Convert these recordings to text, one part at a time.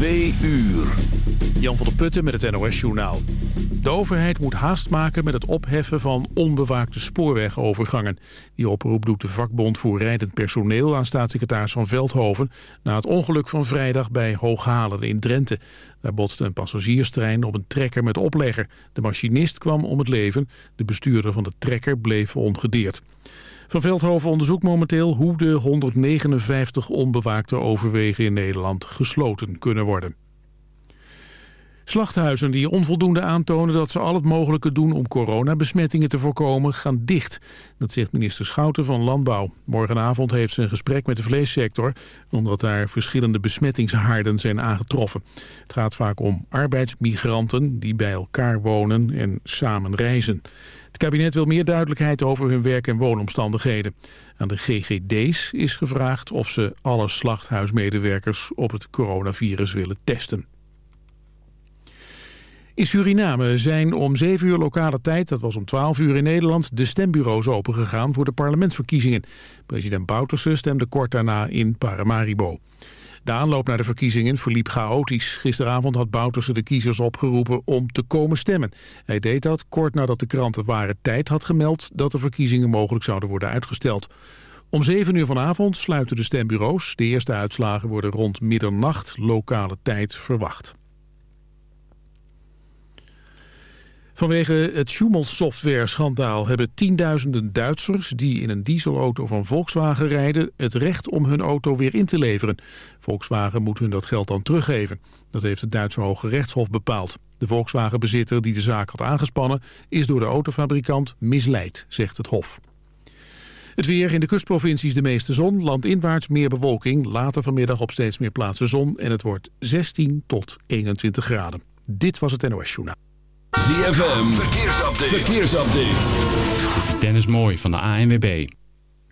Twee uur. Jan van der Putten met het NOS-journaal. De overheid moet haast maken met het opheffen van onbewaakte spoorwegovergangen. Die oproep doet de vakbond voor rijdend personeel aan staatssecretaris van Veldhoven... na het ongeluk van vrijdag bij Hooghalen in Drenthe. Daar botste een passagierstrein op een trekker met oplegger. De machinist kwam om het leven. De bestuurder van de trekker bleef ongedeerd. Van Veldhoven onderzoekt momenteel hoe de 159 onbewaakte overwegen in Nederland gesloten kunnen worden. Slachthuizen die onvoldoende aantonen dat ze al het mogelijke doen om coronabesmettingen te voorkomen, gaan dicht. Dat zegt minister Schouten van Landbouw. Morgenavond heeft ze een gesprek met de vleessector, omdat daar verschillende besmettingshaarden zijn aangetroffen. Het gaat vaak om arbeidsmigranten die bij elkaar wonen en samen reizen. Kabinet wil meer duidelijkheid over hun werk- en woonomstandigheden. Aan de GGD's is gevraagd of ze alle slachthuismedewerkers op het coronavirus willen testen. In Suriname zijn om 7 uur lokale tijd, dat was om 12 uur in Nederland, de stembureaus opengegaan voor de parlementsverkiezingen. President Bouterse stemde kort daarna in Paramaribo. De aanloop naar de verkiezingen verliep chaotisch. Gisteravond had Bouterse de kiezers opgeroepen om te komen stemmen. Hij deed dat kort nadat de krant Ware Tijd had gemeld dat de verkiezingen mogelijk zouden worden uitgesteld. Om 7 uur vanavond sluiten de stembureaus. De eerste uitslagen worden rond middernacht lokale tijd verwacht. Vanwege het Schumel-software-schandaal hebben tienduizenden Duitsers... die in een dieselauto van Volkswagen rijden... het recht om hun auto weer in te leveren. Volkswagen moet hun dat geld dan teruggeven. Dat heeft het Duitse Hoge Rechtshof bepaald. De Volkswagen-bezitter die de zaak had aangespannen... is door de autofabrikant misleid, zegt het Hof. Het weer in de kustprovincies de meeste zon, landinwaarts meer bewolking. Later vanmiddag op steeds meer plaatsen zon en het wordt 16 tot 21 graden. Dit was het NOS Journaal. ZFM, verkeersupdate. verkeersupdate. Dit is Dennis Mooi van de ANWB.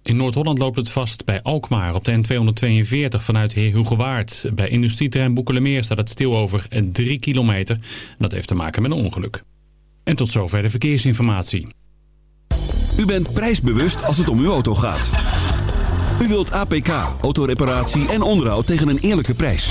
In Noord-Holland loopt het vast bij Alkmaar op de N242 vanuit Heerhugowaard. Bij industrieterrein Boekelemeer staat het stil over 3 kilometer. Dat heeft te maken met een ongeluk. En tot zover de verkeersinformatie. U bent prijsbewust als het om uw auto gaat. U wilt APK, autoreparatie en onderhoud tegen een eerlijke prijs.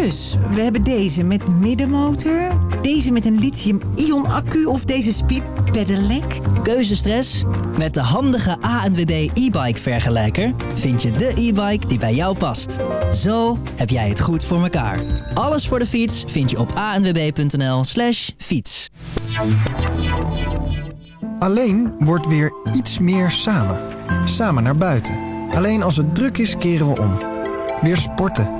Dus, we hebben deze met middenmotor, deze met een lithium-ion accu of deze speed pedelec. Keuzestress? Met de handige ANWB e-bike vergelijker vind je de e-bike die bij jou past. Zo heb jij het goed voor elkaar. Alles voor de fiets vind je op anwb.nl slash fiets. Alleen wordt weer iets meer samen. Samen naar buiten. Alleen als het druk is keren we om. Weer sporten.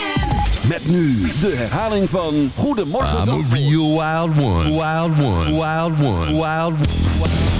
Met nu de herhaling van Goedemorgen I'm a real wild one. Wild one. Wild one. Wild one.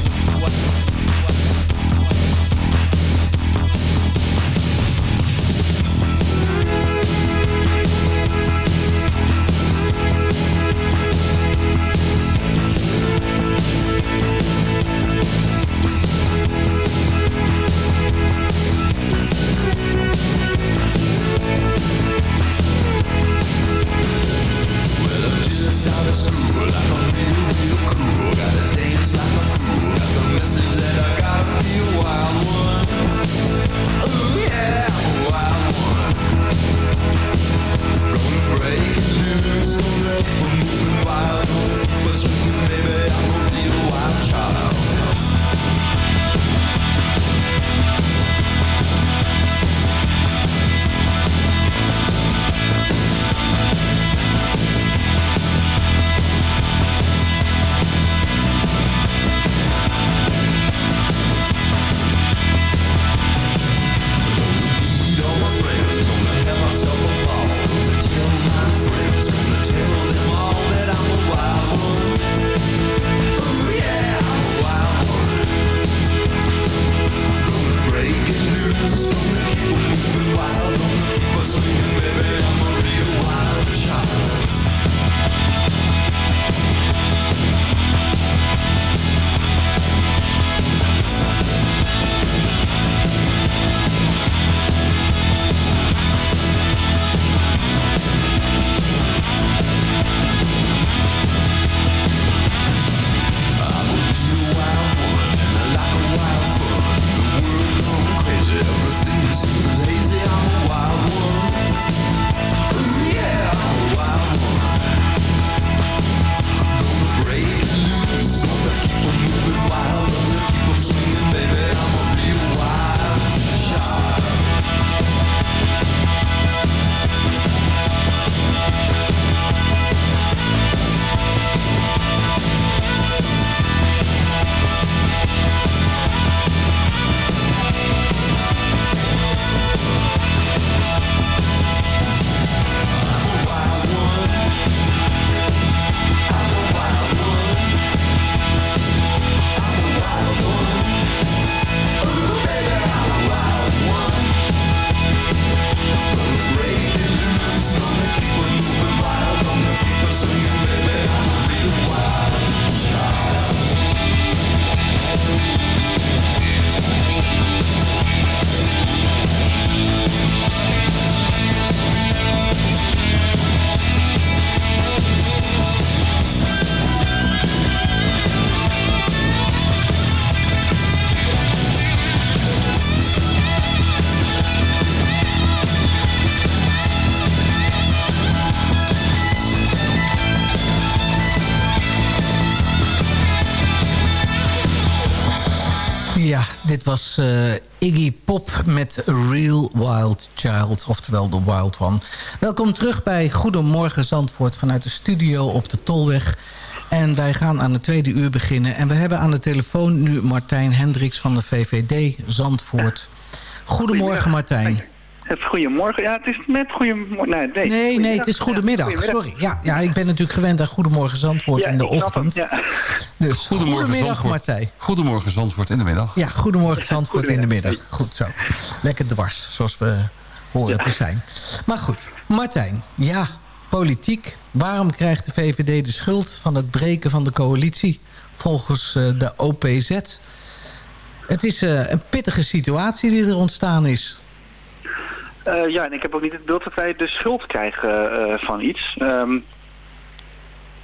Oftewel The Wild One. Welkom terug bij Goedemorgen Zandvoort vanuit de studio op de Tolweg. En wij gaan aan het tweede uur beginnen. En we hebben aan de telefoon nu Martijn Hendricks van de VVD Zandvoort. Goedemorgen Martijn. Het goedemorgen. Ja, het is net goedemorgen. Nee, nee, Nee, nee, het is goedemiddag. Sorry. Ja, ja, ik ben natuurlijk gewend aan Goedemorgen Zandvoort Ja, in de ochtend. ja. Dus goedemiddag Zandvoort. Martijn. Goedemorgen Zandvoort in de middag. Ja, goedemorgen Zandvoort in de middag. Goed zo. Lekker dwars, zoals we horen te zijn. Maar goed, Martijn. Ja, politiek. Waarom krijgt de VVD de schuld van het breken van de coalitie... volgens eh, de OPZ? Het is eh, een pittige situatie die er ontstaan is. Eh, ja, en ik heb ook niet het beeld dat wij de schuld krijgen eh, van iets. Ehm,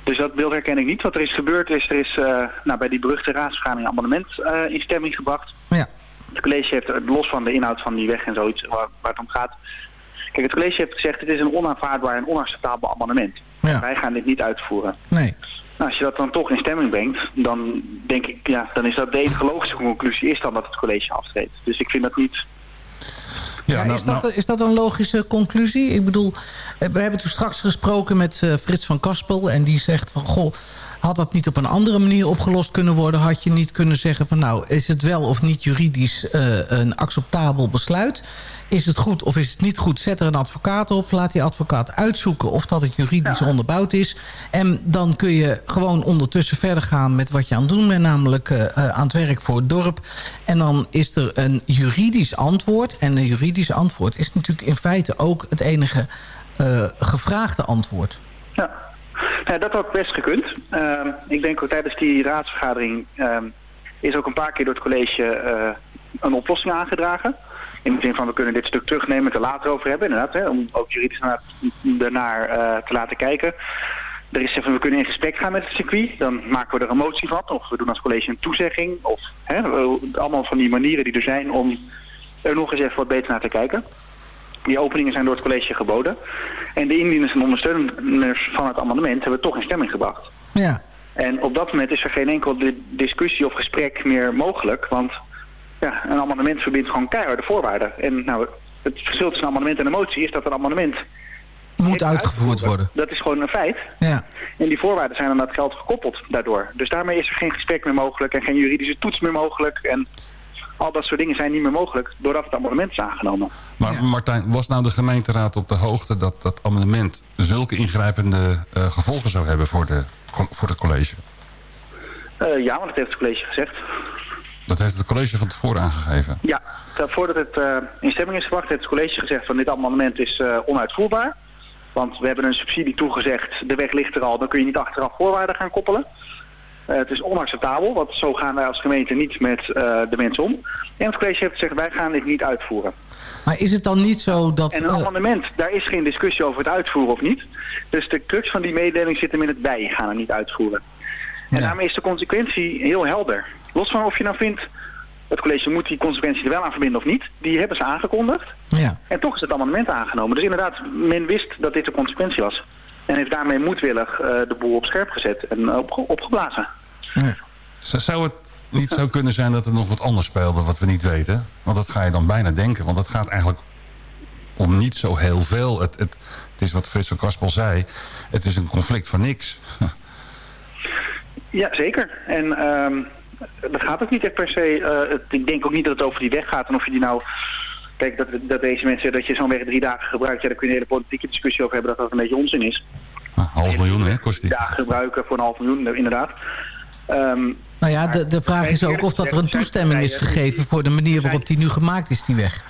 dus dat beeld herken ik niet. Wat er is gebeurd is, er is eh, nou, bij die beruchte raadsvergadering een amendement eh, in stemming gebracht. Ja. Het college heeft, eh, los van de inhoud van die weg en zoiets waar, waar het om gaat... Kijk, het college heeft gezegd, het is een onaanvaardbaar en onacceptabel amendement. Ja. Wij gaan dit niet uitvoeren. Nee. Nou, als je dat dan toch in stemming brengt, dan denk ik, ja, dan is dat de enige logische conclusie is dan dat het college aftreedt. Dus ik vind dat niet... Ja, nou, is, dat, is dat een logische conclusie? Ik bedoel, eh, we hebben toen straks gesproken met eh, Frits van Kaspel... en die zegt van, goh, had dat niet op een andere manier opgelost kunnen worden? Had je niet kunnen zeggen van, nou, is het wel of niet juridisch eh, een acceptabel besluit? Is het goed of is het niet goed? Zet er een advocaat op, laat die advocaat uitzoeken... of dat het juridisch onderbouwd is. En dan kun je gewoon ondertussen verder gaan met wat je aan het doen bent... namelijk eh, eh, aan het werk voor het dorp. En dan is er een juridisch antwoord. En een juridisch antwoord is natuurlijk in feite ook het enige gevraagde antwoord. Ja. Ja, dat had best gekund. Ehm, ik denk ook tijdens die raadsvergadering ehm, is ook een paar keer door het college eh, een oplossing aangedragen. In de zin van we kunnen dit stuk terugnemen en het er later over hebben. Inderdaad, hè, om ook juridisch naar, daarnaar eh, te laten kijken. Er is even, we kunnen in gesprek gaan met het circuit. Dan maken we er een motie van. Of we doen als college een toezegging. Of hè, allemaal van die manieren die er zijn om er nog eens even wat beter naar te kijken. Die openingen zijn door het college geboden. En de indieners en ondersteuners van het amendement hebben toch in stemming gebracht. Ja. En op dat moment is er geen enkel di- discussie of gesprek meer mogelijk. Want ja, een amendement verbindt gewoon keiharde voorwaarden. En nou, het verschil tussen een amendement en een motie is dat een amendement Moet uitgevoerd worden. dat is gewoon een feit. Ja. En die voorwaarden zijn aan dat geld gekoppeld daardoor. Dus daarmee is er geen gesprek meer mogelijk en geen juridische toets meer mogelijk. En al dat soort dingen zijn niet meer mogelijk doordat het amendement is aangenomen. Maar Martijn, was nou de gemeenteraad op de hoogte dat dat amendement zulke ingrijpende eh, gevolgen zou hebben voor, de, voor het college? Eh, ja, want dat heeft het college gezegd. Dat heeft het college van tevoren aangegeven. Ja, dat voordat het eh, in stemming is gebracht heeft het college gezegd van dit amendement is eh, onuitvoerbaar. Want we hebben een subsidie toegezegd, de weg ligt er al, dan kun je niet achteraf voorwaarden gaan koppelen. Eh, het is onacceptabel, want zo gaan wij als gemeente niet met eh, de mensen om. En het college heeft gezegd, wij gaan dit niet uitvoeren. Maar is het dan niet zo dat... En een eh, amendement, daar is geen discussie over het uitvoeren of niet. Dus de crux van die mededeling zit hem in het wij gaan het niet uitvoeren. En daarmee is de consequentie heel helder. Los van of je nou vindt, het college moet die consequentie er wel aan verbinden of niet. Die hebben ze aangekondigd. ja. En toch is het amendement aangenomen. Dus inderdaad, men wist dat dit de consequentie was. En heeft daarmee moedwillig de boel op scherp gezet en opge- opgeblazen. Zou het niet zo kunnen zijn dat er nog wat anders speelde wat we niet weten? Want dat ga je dan bijna denken. Want het gaat eigenlijk om niet zo heel veel. Het, het, het is wat Frits van Kaspel zei. Het is een conflict van niks. Ja, zeker. En ehm dat gaat ook niet echt per se. eh, het- ik denk ook niet dat het over die weg gaat en of je die nou... Kijk, dat, dat deze mensen, dat je zo'n weg drie dagen gebruikt, ja, daar kun je een hele politieke discussie over hebben dat dat een beetje onzin is. Ah, half miljoen, hè, kost die. Dagen gebruiken voor een half miljoen, inderdaad. Ehm, Nou ja, de, de vraag is ook of dat er een toestemming is gegeven... voor de manier waarop die nu gemaakt is, die weg.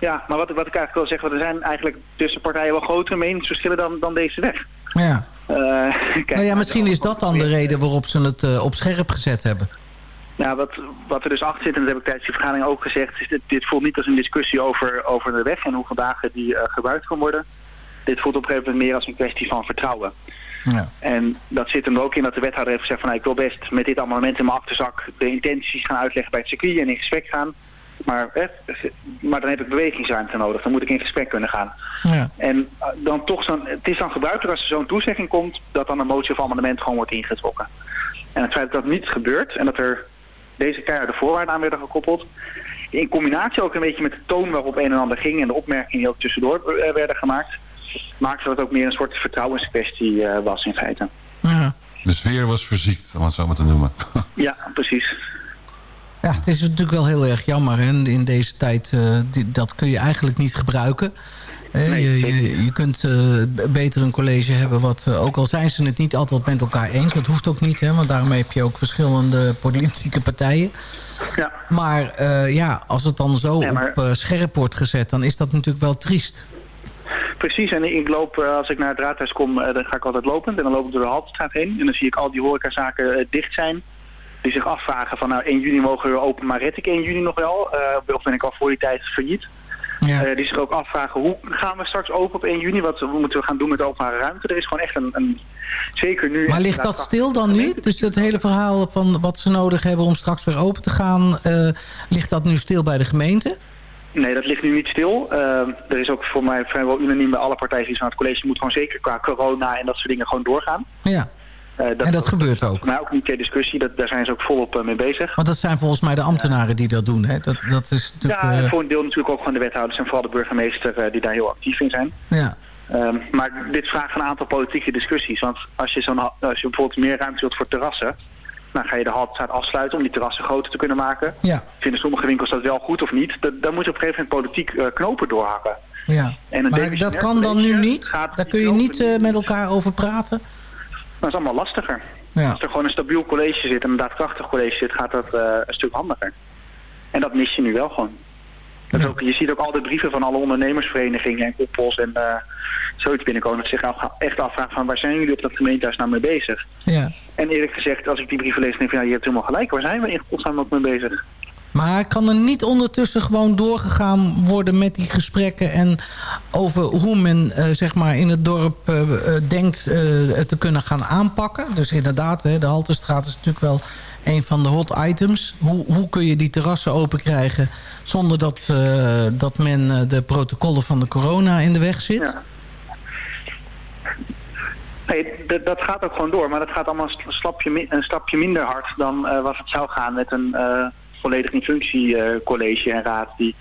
ja, maar wat, wat ik eigenlijk wil zeggen, er zijn eigenlijk tussen partijen wel grotere meningsverschillen dan, dan deze weg. Ja. Eh, kijk, nou ja, misschien is dat dan de reden waarop ze het eh, op scherp gezet hebben. Nou, wat, wat er dus achter zit, en dat heb ik tijdens die vergadering ook gezegd, is dit, dit voelt niet als een discussie over, over de weg en hoeveel dagen die eh, gebruikt kan worden. Dit voelt op een gegeven moment meer als een kwestie van vertrouwen. Ja. En dat zit hem er ook in dat de wethouder heeft gezegd van nou, ik wil best met dit amendement in mijn achterszak de intenties gaan uitleggen bij het circuit en in gesprek gaan. Maar, maar dan heb ik bewegingsruimte nodig, dan moet ik in gesprek kunnen gaan. Ja. En eh, dan toch zo'n, het is dan gebruikelijk als er zo'n toezegging komt, dat dan een motie of amendement gewoon wordt ingetrokken. En het feit dat dat niet gebeurt en dat er deze keiharde voorwaarden aan werden gekoppeld. In combinatie ook een beetje met de toon waarop een en ander ging en de opmerkingen die ook tussendoor eh, werden gemaakt, maakte dat het ook meer een soort vertrouwenskwestie eh, was in feite. Ja. De sfeer was verziekt, om het zo maar te noemen. Ja, precies. Ja, het is natuurlijk wel heel erg jammer. hè. in deze tijd, eh, die- dat kun je eigenlijk niet gebruiken. Hè, Nee, je, je, je kunt eh, beter een college hebben wat, ook al zijn ze het niet altijd met elkaar eens. Dat hoeft ook niet, hè, want daarom heb je ook verschillende politieke partijen. Ja. Maar eh, ja, als het dan zo Nee, maar- op scherp wordt gezet, dan is dat natuurlijk wel triest. Precies, en ik loop, eh, als ik naar het raadhuis kom, eh, dan ga ik altijd lopend. En dan loop ik door de Haltestraat heen. En dan zie ik al die horecazaken eh, dicht zijn. Die zich afvragen van, nou 1 juni mogen we open, maar red ik 1 juni nog wel? Eh, of ben ik al voor die tijd failliet? Ja. Die zich ook afvragen, hoe gaan we straks open op 1 juni? Wat moeten we gaan doen met de openbare ruimte? Er is gewoon echt een, een zeker nu... Maar ligt dat stil dan nu? Dus het hele verhaal van wat ze nodig hebben om straks weer open te gaan... ligt dat nu stil bij de gemeente? Nee, dat ligt nu niet stil. Eh, er is ook voor mij vrijwel unaniem bij alle partijen die van het college moet gewoon zeker qua corona en dat soort dingen gewoon doorgaan. Ja, Eh, en dat gebeurt ook. mij ook niet ter discussie, dat, daar zijn ze ook volop eh, mee bezig. Want dat zijn volgens mij de ambtenaren die dat doen. Hè? Dat, dat is natuurlijk... Ja, en eh, voor een deel natuurlijk ook gewoon de wethouders en vooral de burgemeester die daar heel actief in zijn. ja. Ehm, maar dit vraagt een aantal politieke discussies. Want als je, zo'n, als je bijvoorbeeld meer ruimte wilt voor terrassen, dan ga je de Haltestraat afsluiten om die terrassen groter te kunnen maken. Ja, Vinden sommige winkels dat wel goed of niet? Dat, dan moet je op een gegeven moment politiek eh, knopen doorhakken. ja. En Maar dat kan dan nu niet? Daar kun je niet eh, met elkaar over praten? Dat is allemaal lastiger. Ja. Als er gewoon een stabiel college zit en een daadkrachtig college zit, gaat dat eh, een stuk handiger. En dat mis je nu wel gewoon. Dat ook, je ziet ook al de brieven van alle ondernemersverenigingen en koppels en eh, zoiets binnenkomen. Dat zich af- echt afvragen van waar zijn jullie op dat gemeentehuis nou mee bezig? Ja. En eerlijk gezegd, als ik die brieven lees, denk ik van ja, je hebt helemaal gelijk. Waar zijn we in godsnaam ook mee bezig? Maar kan er niet ondertussen gewoon doorgegaan worden met die gesprekken... en over hoe men eh, zeg maar in het dorp eh, denkt te kunnen gaan aanpakken? Dus inderdaad, hè, de Halterstraat is natuurlijk wel een van de hot items. Hoe, hoe kun je die terrassen open krijgen zonder dat, eh, dat men eh, de protocollen van de corona in de weg zit? Ja. Nee, dat- gaat ook gewoon door. Maar dat gaat allemaal een een stapje minder hard dan eh wat het zou gaan met een volledig in functie college en raad die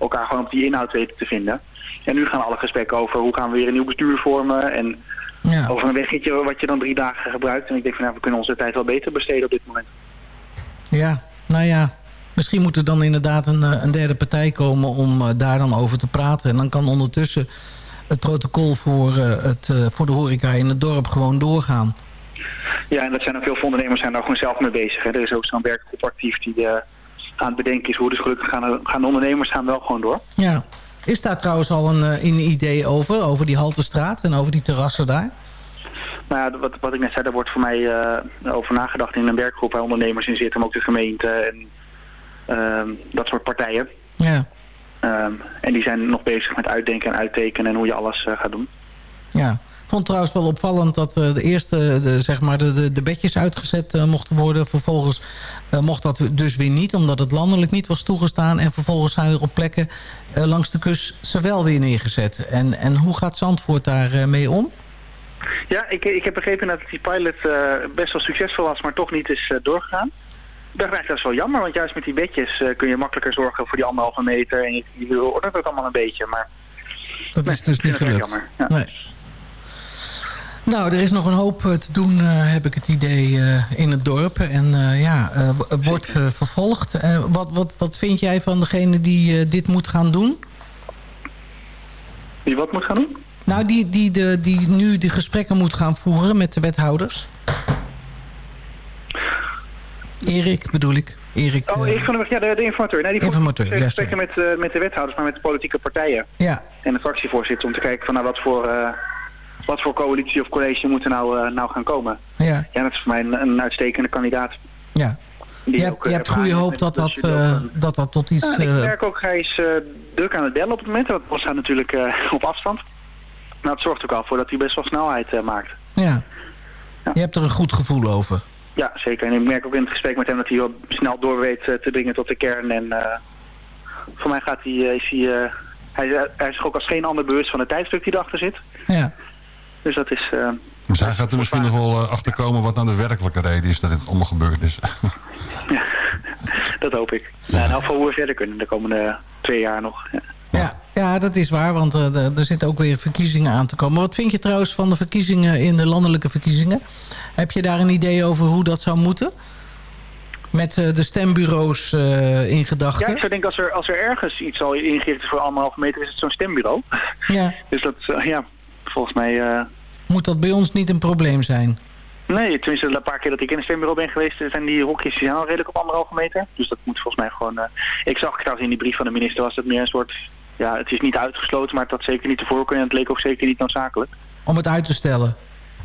elkaar gewoon op die inhoud weten te vinden. En nu gaan alle gesprekken over hoe gaan we weer een nieuw bestuur vormen en Ja. over een weggetje wat je dan drie dagen gebruikt. En ik denk van nou, we kunnen onze tijd wel beter besteden op dit moment. Ja, nou ja. Misschien moet er dan inderdaad een, eh, een derde partij komen om eh, daar dan over te praten. En dan kan ondertussen het protocol voor, eh, het, voor de horeca in het dorp gewoon doorgaan. Ja, en dat zijn ook veel ondernemers zijn daar gewoon zelf mee bezig. Hè. Er is ook zo'n werkgroep actief die aan het bedenken is hoe. Dus gelukkig gaan, gaan de ondernemers gaan wel gewoon door. Ja. Is daar trouwens al een, een idee over? Over die Haltestraat en over die terrassen daar? Nou ja, wat, wat ik net zei, daar wordt voor mij eh, over nagedacht in een werkgroep waar ondernemers in zitten, maar ook de gemeente en ehm, dat soort partijen. Ja. Ehm, en die zijn nog bezig met uitdenken en uittekenen en hoe je alles eh, gaat doen. Ja. Ik vond het trouwens wel opvallend dat eh, de eerste de, zeg maar de, de, de bedjes uitgezet mochten worden. Vervolgens mocht dat dus weer niet, omdat het landelijk niet was toegestaan. En vervolgens zijn er op plekken langs de kust ze wel weer neergezet. En, en hoe gaat Zandvoort daar eh, mee om? Ja, ik, ik heb begrepen dat die pilot eh, best wel succesvol was, maar toch niet is eh, doorgegaan. Eigenlijk dat is wel jammer, want juist met die bedjes eh, kun je makkelijker zorgen voor die anderhalve meter. En je, je het allemaal een beetje, maar Dat Nee, is dus niet gelukt. jammer, ja. Nee. Nou, er is nog een hoop te doen, heb ik het idee, in het dorp. En ja, wordt vervolgd. Wat, wat, wat vind jij van degene die dit moet gaan doen? wie wat moet gaan doen? Nou, die, die, de, die nu de gesprekken moet gaan voeren met de wethouders. Erik bedoel ik. Erik, Oh, eh, ik van de, ja, de, de informateur. Nee, die Informateur, ja, gesprekken met, eh, met de wethouders, maar met de politieke partijen. ja, en de fractievoorzitter om te kijken van nou, wat, voor, eh, wat voor coalitie of college moet er nou, nou gaan komen. ja, Ja, dat is voor mij een, een uitstekende kandidaat. ja. Die Je hebt, ook, je hebt goede hoop dat dat, dat dat tot iets... ja, ik eh, merk ook, hij is druk aan het bellen op het moment. Want Bos staat natuurlijk op afstand. Maar het zorgt ook al voor dat hij best wel snelheid eh, maakt. ja. Je hebt er een goed gevoel over. Ja, zeker. En ik merk ook in het gesprek met hem dat hij wel snel door weet eh, te dringen tot de kern. En eh, voor mij gaat hij, eh, is hij, hij, hij is zich ook als geen ander bewust van het tijdstuk die erachter zit. Ja. Dus dat is... eh, Dus hij gaat er misschien nog wel eh, achterkomen wat nou de werkelijke reden is dat dit allemaal gebeurd is. dat hoop ik. Nou, in elk geval hoe we verder kunnen de komende twee jaar nog. Ja. Ja, ja, dat is waar, want uh, er zitten ook weer verkiezingen aan te komen. Wat vind je trouwens van de verkiezingen in de landelijke verkiezingen? Heb je daar een idee over hoe dat zou moeten? Met uh, de stembureaus uh, in gedachten? Ja, ik zou denken als er, als er ergens iets al ingericht is voor anderhalve meter, is het zo'n stembureau. Ja. dus dat, ja, volgens mij... Moet dat bij ons niet een probleem zijn? Nee, tenminste de paar keer dat ik in een stembureau ben geweest, zijn die hokjes al redelijk op anderhalve meter. Dus dat moet volgens mij gewoon... ik zag trouwens in die brief van de minister was het meer een soort ja, het is niet uitgesloten, maar het had zeker niet te voorkomen. En het leek ook zeker niet noodzakelijk. Om het uit te stellen?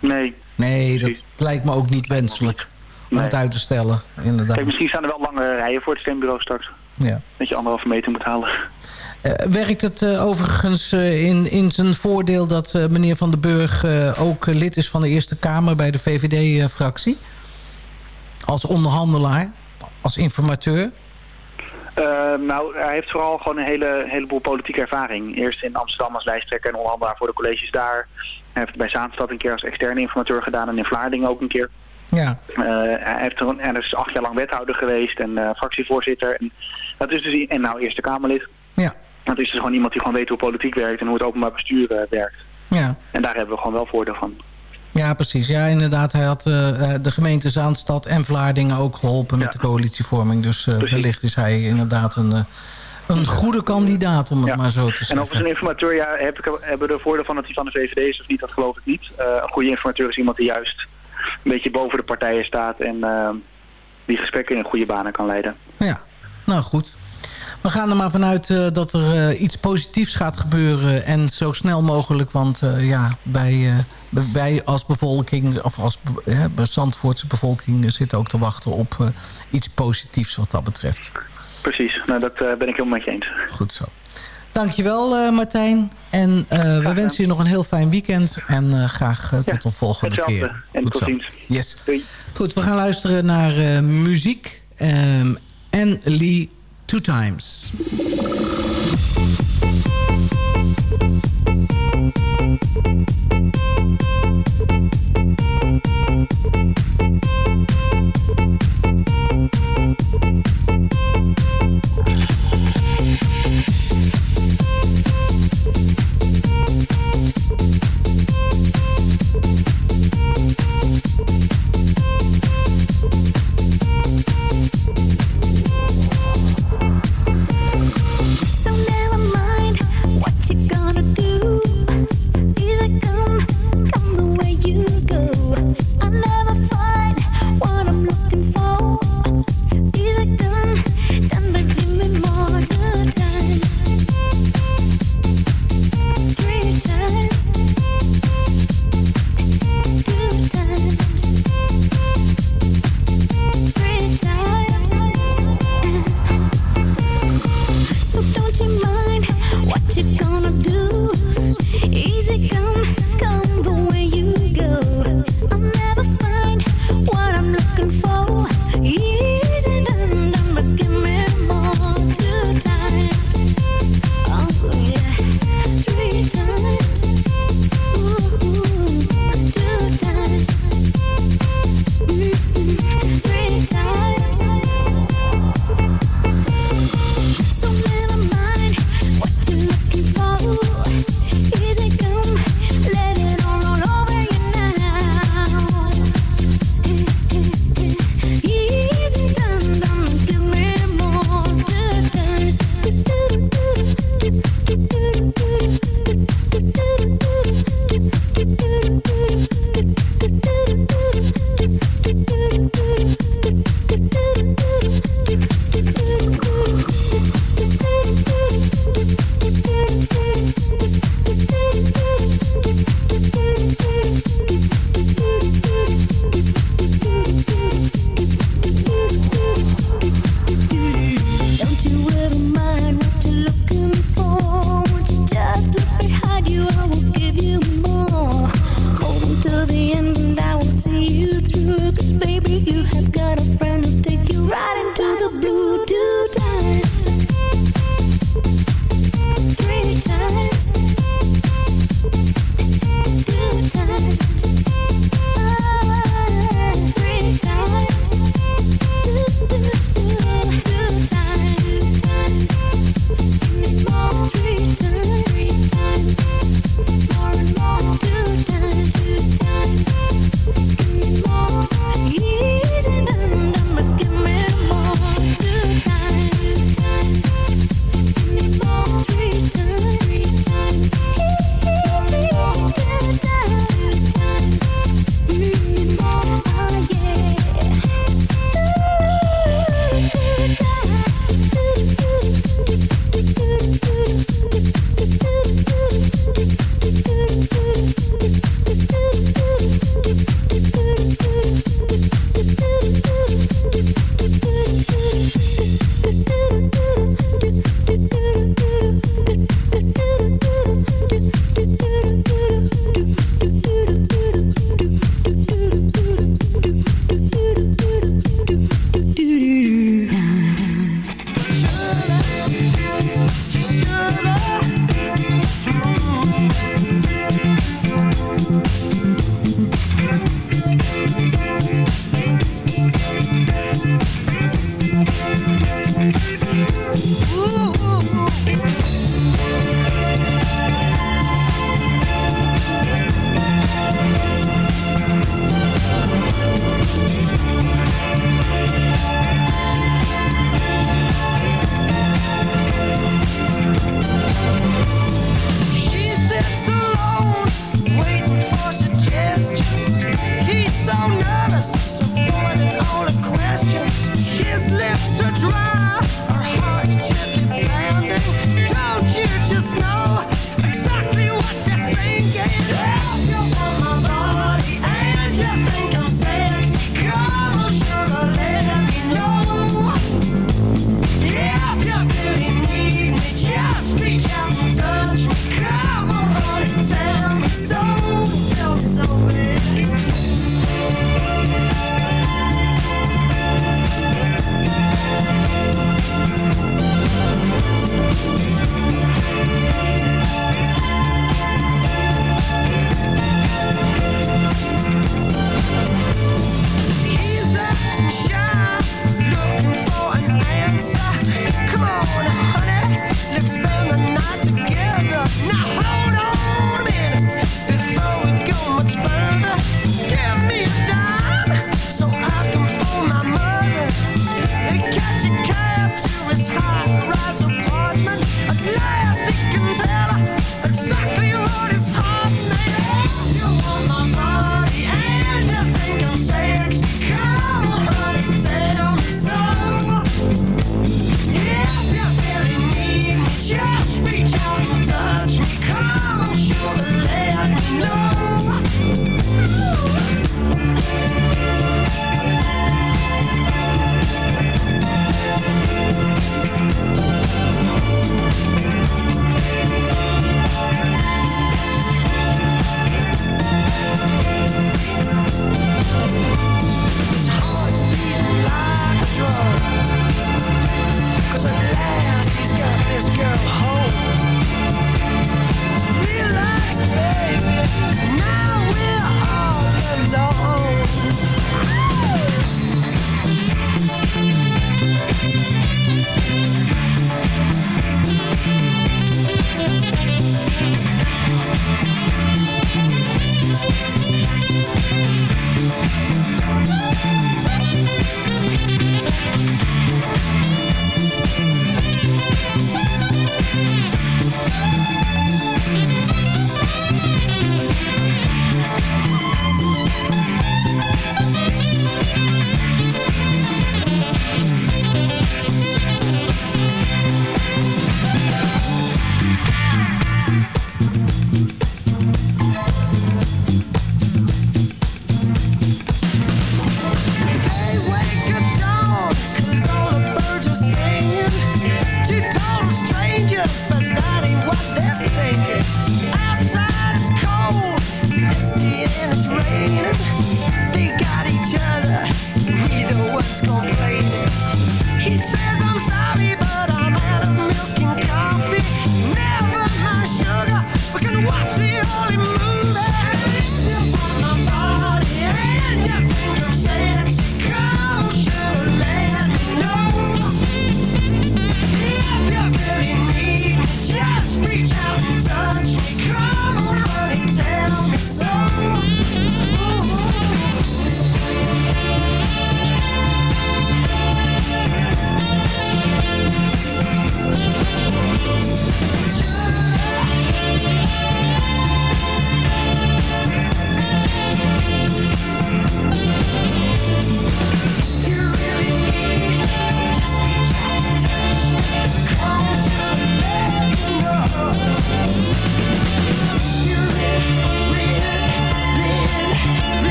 Nee. Nee, dat lijkt me ook niet wenselijk. Om nee. het uit te stellen, inderdaad. Kijk, misschien staan er wel lange rijen voor het stembureau straks. Ja. Dat je anderhalve meter moet halen. Uh, werkt het uh, overigens uh, in, in zijn voordeel dat meneer Van den Burg ook lid is van de Eerste Kamer bij de VVD-fractie? als onderhandelaar, als informateur? Uh, nou, hij heeft vooral gewoon een hele, heleboel politieke ervaring. Eerst in Amsterdam als lijsttrekker en onderhandelaar voor de colleges daar. Hij heeft bij Zaanstad een keer als externe informateur gedaan en in Vlaardingen ook een keer. Ja. Uh, hij, heeft er, hij is acht jaar lang wethouder geweest en uh, fractievoorzitter. En, dat is dus, en nou Eerste Kamerlid. Ja. Dat is dus gewoon iemand die gewoon weet hoe politiek werkt en hoe het openbaar bestuur werkt. Ja. En daar hebben we gewoon wel voordeel van. Ja, precies. Ja, inderdaad. Hij had uh, de gemeente Zaanstad en Vlaardingen ook geholpen met de coalitievorming. Dus uh, wellicht is hij inderdaad een, uh, een goede kandidaat, om het ja. maar zo te zeggen. En over zijn informateur, ja, heb ik, hebben we er voordeel van dat hij van de VVD is of niet? Dat geloof ik niet. een goede informateur is iemand die juist een beetje boven de partijen staat en die gesprekken in goede banen kan leiden. Ja, nou goed. We gaan er maar vanuit uh, dat er uh, iets positiefs gaat gebeuren. En zo snel mogelijk. Want uh, ja, wij, wij als bevolking, of als Zandvoortse bevolking... zitten ook te wachten op iets positiefs wat dat betreft. Precies, nou, dat ben ik helemaal met je eens. Goed zo. Dankjewel Martijn. En we wensen je nog een heel fijn weekend. En graag tot een volgende hetzelfde. keer. En Goed tot zo. ziens. Yes. Doei. Goed, we gaan luisteren naar muziek. Um, en Lee two times.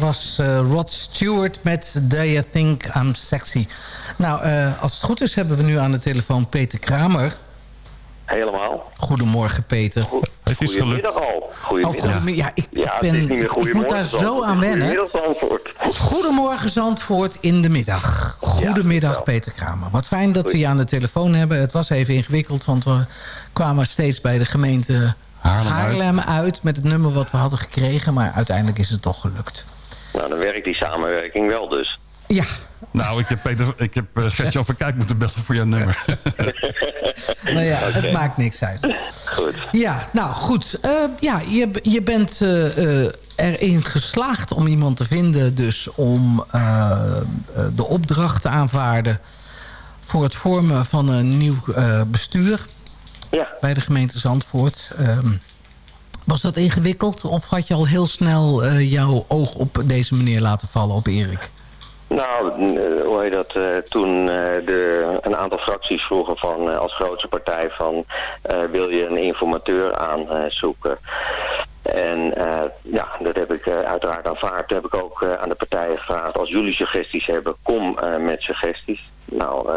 Was eh, Rod Stewart met Do You Think I'm Sexy. Nou, eh, als het goed is hebben we nu aan de telefoon Peter Kramer. Helemaal. Goedemorgen Peter. Het is Goedemiddag al. Oh, Goedemiddag. Ja, ik, Ja, ik, ben, ik moet goedemorgen daar zo aan wennen. Goedemiddag Zandvoort. Goedemorgen Zandvoort in de middag. Goedemiddag Peter Kramer. Wat fijn dat we je aan de telefoon hebben. Het was even ingewikkeld, want we kwamen steeds bij de gemeente Haarlem, Haarlem uit. met het nummer wat we hadden gekregen. Maar uiteindelijk is het toch gelukt. Nou, dan werkt die samenwerking wel dus. Ja. Nou, ik heb, Peter, ik heb uh, Gertje over Kijk moeten bellen voor jouw nummer. Nou ja, het maakt niks uit. Goed. Ja, nou goed. Eh, ja, je, je bent eh, eh, erin geslaagd om iemand te vinden... dus om eh, eh, de opdracht te aanvaarden... voor het vormen van een nieuw eh, bestuur... Ja. bij de gemeente Zandvoort. Ehm, was dat ingewikkeld of had je al heel snel eh, jouw oog op deze meneer laten vallen, op Erik? Nou, eh, hoe heet dat? eh, toen eh, de, een aantal fracties vroegen van, als grootste partij van... wil je een informateur aanzoeken? En ja, dat heb ik uiteraard aanvaard. Toen heb ik ook aan de partijen gevraagd... als jullie suggesties hebben, kom met suggesties. Nou,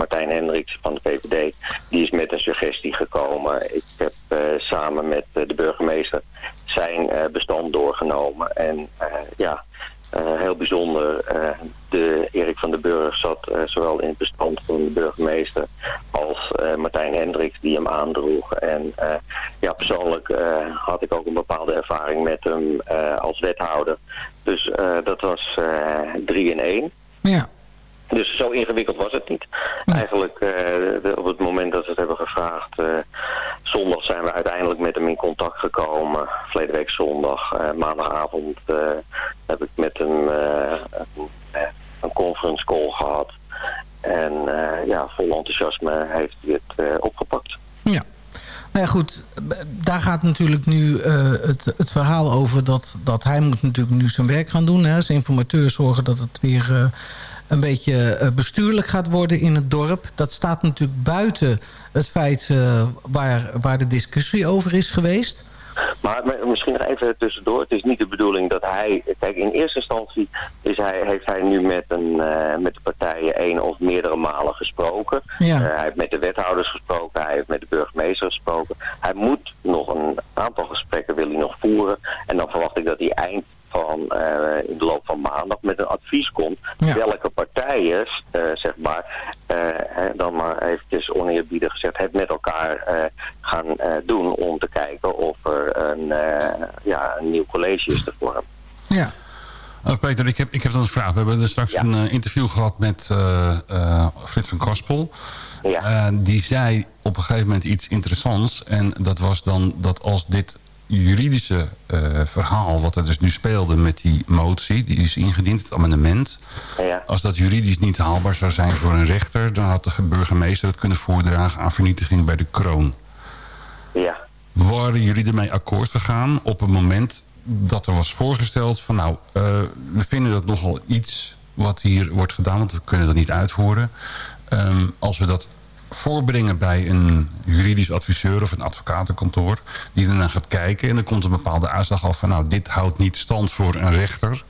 Martijn Hendricks van de VVD, die is met een suggestie gekomen. Ik heb eh, samen met eh, de burgemeester zijn eh, bestand doorgenomen. En ja, heel bijzonder, de Erik van den Burg zat zowel in het bestand van de burgemeester als Martijn Hendricks die hem aandroeg. En ja, persoonlijk had ik ook een bepaalde ervaring met hem als wethouder. Dus dat was drie in één. Ja. Dus zo ingewikkeld was het niet. Eigenlijk eh, de- op het moment dat we het hebben gevraagd, eh, zondag zijn we uiteindelijk met hem in contact gekomen. Verleden week zondag, eh, maandagavond heb ik met hem een, een conference call gehad. En ja, vol enthousiasme heeft hij het opgepakt. Ja. Nou ja, goed. Daar gaat natuurlijk nu het, het verhaal over dat, dat hij moet natuurlijk nu zijn werk gaan doen. Hè, als informateur zorgen dat het weer een beetje eh, bestuurlijk gaat worden in het dorp. Dat staat natuurlijk buiten het feit eh, waar, waar de discussie over is geweest. Maar, maar misschien nog even tussendoor. Het is niet de bedoeling dat hij... Kijk, in eerste instantie is hij, heeft hij nu met, een, eh, met de partijen één of meerdere malen gesproken. Ja. Hij heeft met de wethouders gesproken. Hij heeft met de burgemeester gesproken. Hij moet nog een aantal gesprekken wil hij nog voeren. En dan verwacht ik dat hij eind van eh, in de loop van maandag met een advies komt. Ja. Welke partijen, eh, zeg maar, eh, hè, dan maar eventjes oneerbiedig gezegd, het met elkaar eh, gaan eh, doen om te kijken of er een, eh, ja, een nieuw college is te vormen. Ja. Peter, ik heb, ik heb dan een vraag. We hebben er straks een interview gehad met eh, eh, Frits van Karspel. Eh, die zei op een gegeven moment iets interessants. En dat was dan dat als dit juridische eh, verhaal... wat er dus nu speelde met die motie, die is ingediend, het amendement... als dat juridisch niet haalbaar zou zijn voor een rechter... dan had de burgemeester het kunnen voordragen aan vernietiging bij de kroon. Ja. Waren jullie ermee akkoord gegaan op het moment dat er was voorgesteld... van nou, eh, we vinden dat nogal iets wat hier wordt gedaan... want we kunnen dat niet uitvoeren. Ehm, als we dat voorbrengen bij een juridisch adviseur of een advocatenkantoor... die daarna gaat kijken en er komt een bepaalde uitslag af van... nou, dit houdt niet stand voor een rechter.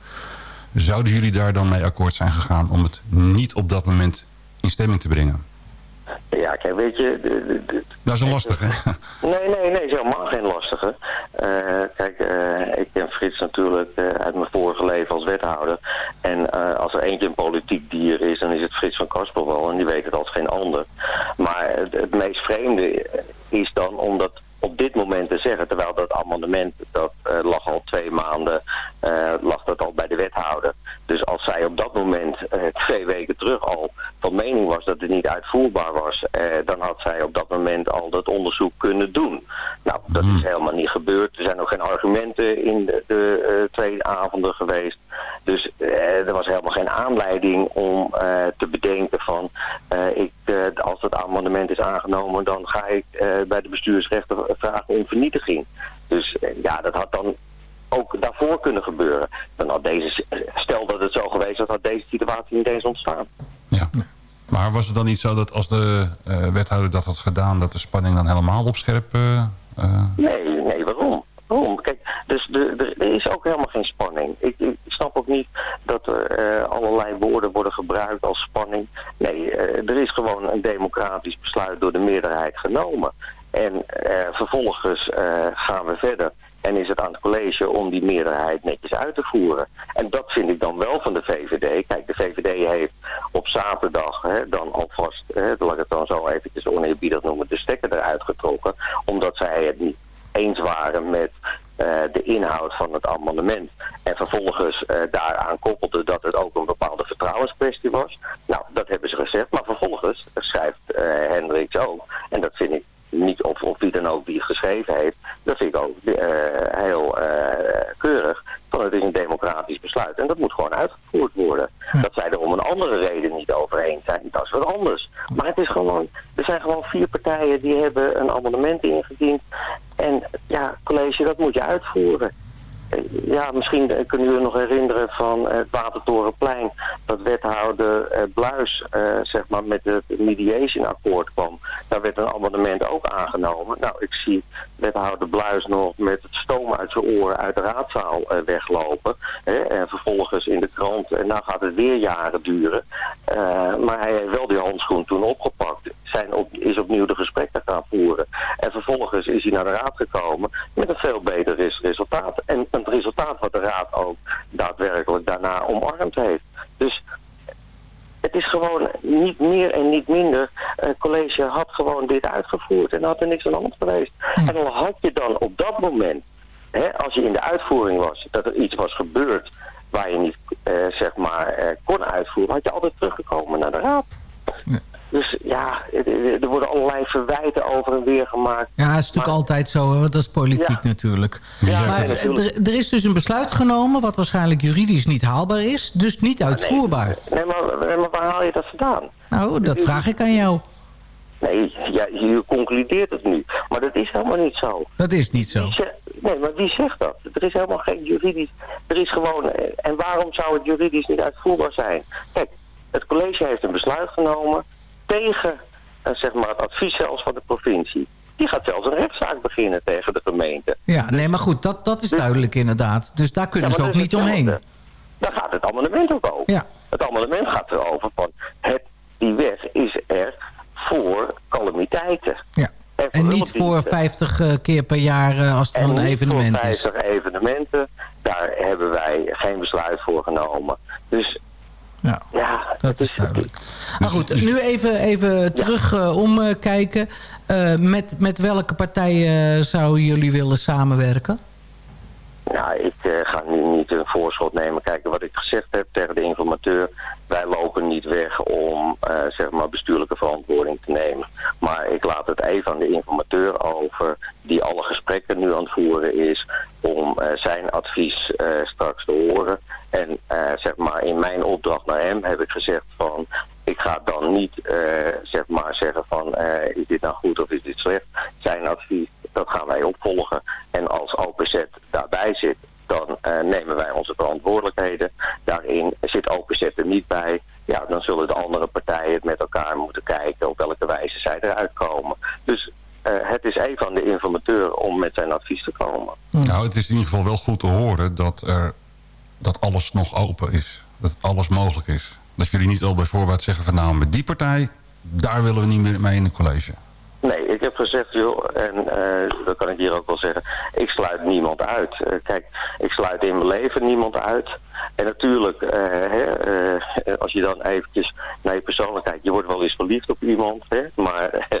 Zouden jullie daar dan mee akkoord zijn gegaan... om het niet op dat moment in stemming te brengen? Ja, kijk, weet je... de- de- de- Dat is een lastige, hè? Nee, nee, nee, is helemaal geen lastige. Eh, kijk, eh, ik ken Frits natuurlijk eh, uit mijn vorige leven als wethouder. En als er eentje een politiek dier is, dan is het Frits van Kaspel wel. En die weet het als geen ander. Maar het, het meest vreemde is dan om dat op dit moment te zeggen. Terwijl dat amendement, dat lag al twee maanden, lag dat al bij de wethouder. Dus als zij op dat moment, eh, twee weken terug al, van mening was dat het niet uitvoerbaar was, eh, dan had zij op dat moment al dat onderzoek kunnen doen. Nou, dat is helemaal niet gebeurd. Er zijn ook geen argumenten in de, de eh, twee avonden geweest. Dus er was helemaal geen aanleiding om te bedenken van, ik, als het amendement is aangenomen, dan ga ik bij de bestuursrechter vragen om vernietiging. Dus ja, dat had dan ook daarvoor kunnen gebeuren. Dan had deze, stel dat het zo geweest was, had deze situatie niet eens ontstaan. Maar was het dan niet zo dat als de eh, wethouder dat had gedaan... dat de spanning dan helemaal op scherp... eh, eh, Nee, nee, waarom? Waarom? Kijk, dus de, er is ook helemaal geen spanning. Ik, ik snap ook niet dat er allerlei woorden worden gebruikt als spanning. Nee, er is gewoon een democratisch besluit door de meerderheid genomen. En vervolgens gaan we verder. En is het aan het college om die meerderheid netjes uit te voeren. En dat vind ik dan wel van de VVD. Kijk, de VVD heeft op zaterdag hè, dan alvast, hè, laat ik het dan zo eventjes oneerbiedig noemen, de stekker eruit getrokken. Omdat zij het niet eens waren met eh, de inhoud van het amendement. En vervolgens eh, daaraan koppelde dat het ook een bepaalde vertrouwenskwestie was. Nou, dat hebben ze gezegd. Maar vervolgens schrijft eh Hendricks ook. En dat vind ik niet of, of wie dan ook die het geschreven heeft. Dat vind ik ook eh, heel eh, keurig. Van het is een democratisch besluit. En dat moet gewoon uitgevoerd worden. Dat zij er om een andere reden niet over eens zijn, dat is wat anders. Maar het is gewoon, er zijn gewoon vier partijen die hebben een amendement ingediend. En ja, college, dat moet je uitvoeren. Eh, Ja, misschien eh, kunnen jullie nog herinneren van het Watertorenplein... dat wethouder eh, Bluis eh, zeg maar met het mediation akkoord kwam. Daar werd een amendement ook aangenomen. Nou, ik zie wethouder Bluis nog met het stoom uit zijn oren uit de raadzaal eh, weglopen. Hè, en vervolgens in de krant, en nou gaat het weer jaren duren. Eh, maar hij heeft wel die handschoen toen opgepakt. Zijn is opnieuw de gesprekken gaan voeren. En vervolgens is hij naar de raad gekomen met een veel beter res- resultaat. En resultaat wat de raad ook daadwerkelijk daarna omarmd heeft. Dus het is gewoon niet meer en niet minder. Het college had gewoon dit uitgevoerd en had er niks aan hand geweest. En dan had je dan op dat moment, hè, als je in de uitvoering was, dat er iets was gebeurd waar je niet eh, zeg maar eh, kon uitvoeren, had je altijd teruggekomen naar de raad. Dus ja, er- worden allerlei verwijten over en weer gemaakt. Ja, het is natuurlijk altijd zo, hè, want dat is politiek natuurlijk. Ja, maar natuurlijk. er, er is dus een besluit genomen... wat waarschijnlijk juridisch niet haalbaar is, dus niet uitvoerbaar. Nee, maar, nee, maar waar haal je dat vandaan? Nou, dat vraag ik aan jou. Nee, ja, je concludeert het nu. Maar dat is helemaal niet zo. Dat is niet zo. Zegt- nee, maar wie zegt dat? Er is helemaal geen juridisch... Er is gewoon... En waarom zou het juridisch niet uitvoerbaar zijn? Kijk, het college heeft een besluit genomen... tegen eh, zeg maar het advies zelfs van de provincie. Die gaat zelfs een rechtszaak beginnen tegen de gemeente. Ja, nee, maar goed, dat, dat is duidelijk inderdaad. Dus daar kunnen Ja, ze ook niet omheen. Daar gaat het amendement ook over. Ja. Het amendement gaat erover van... Het, die weg is er voor calamiteiten. Ja. En niet voor 50 eh, keer per jaar eh, als er En een evenement voor is. 50 evenementen, daar hebben wij geen besluit voor genomen. Dus Ja, ja, dat is duidelijk. Maar goed, nu even, even terug eh, omkijken. Eh, met, met welke partijen zouden jullie willen samenwerken? Nou, ik eh, ga nu niet een voorschot nemen. Kijk, wat ik gezegd heb tegen de informateur... wij lopen niet weg om eh, zeg maar bestuurlijke verantwoording te nemen. Maar ik laat het even aan de informateur over... die alle gesprekken nu aan het voeren is... om eh, zijn advies straks te horen. En zeg maar in mijn opdracht naar hem heb ik gezegd van... ik ga dan niet zeg maar zeggen van... is dit nou goed of is dit slecht? Zijn advies, dat gaan wij opvolgen. En als OPZ daarbij zit, dan eh, nemen wij onze verantwoordelijkheden. Daarin zit OPZ er niet bij. Ja, dan zullen de andere partijen het met elkaar moeten kijken op welke wijze zij eruit komen. Dus eh, het is even aan de informateur om met zijn advies te komen. Nou, het is in ieder geval wel goed te horen dat, er, dat alles nog open is. Dat alles mogelijk is. Dat jullie niet al bij voorbaat zeggen van nou, met die partij, daar willen we niet meer mee in het college. Nee, ik heb gezegd, joh, en eh, dat kan ik hier ook wel zeggen, ik sluit niemand uit. Eh, kijk, ik sluit in mijn leven niemand uit. En natuurlijk, eh, hè, eh, als je dan eventjes naar je persoonlijkheid, je wordt wel eens verliefd op iemand, hè, maar eh,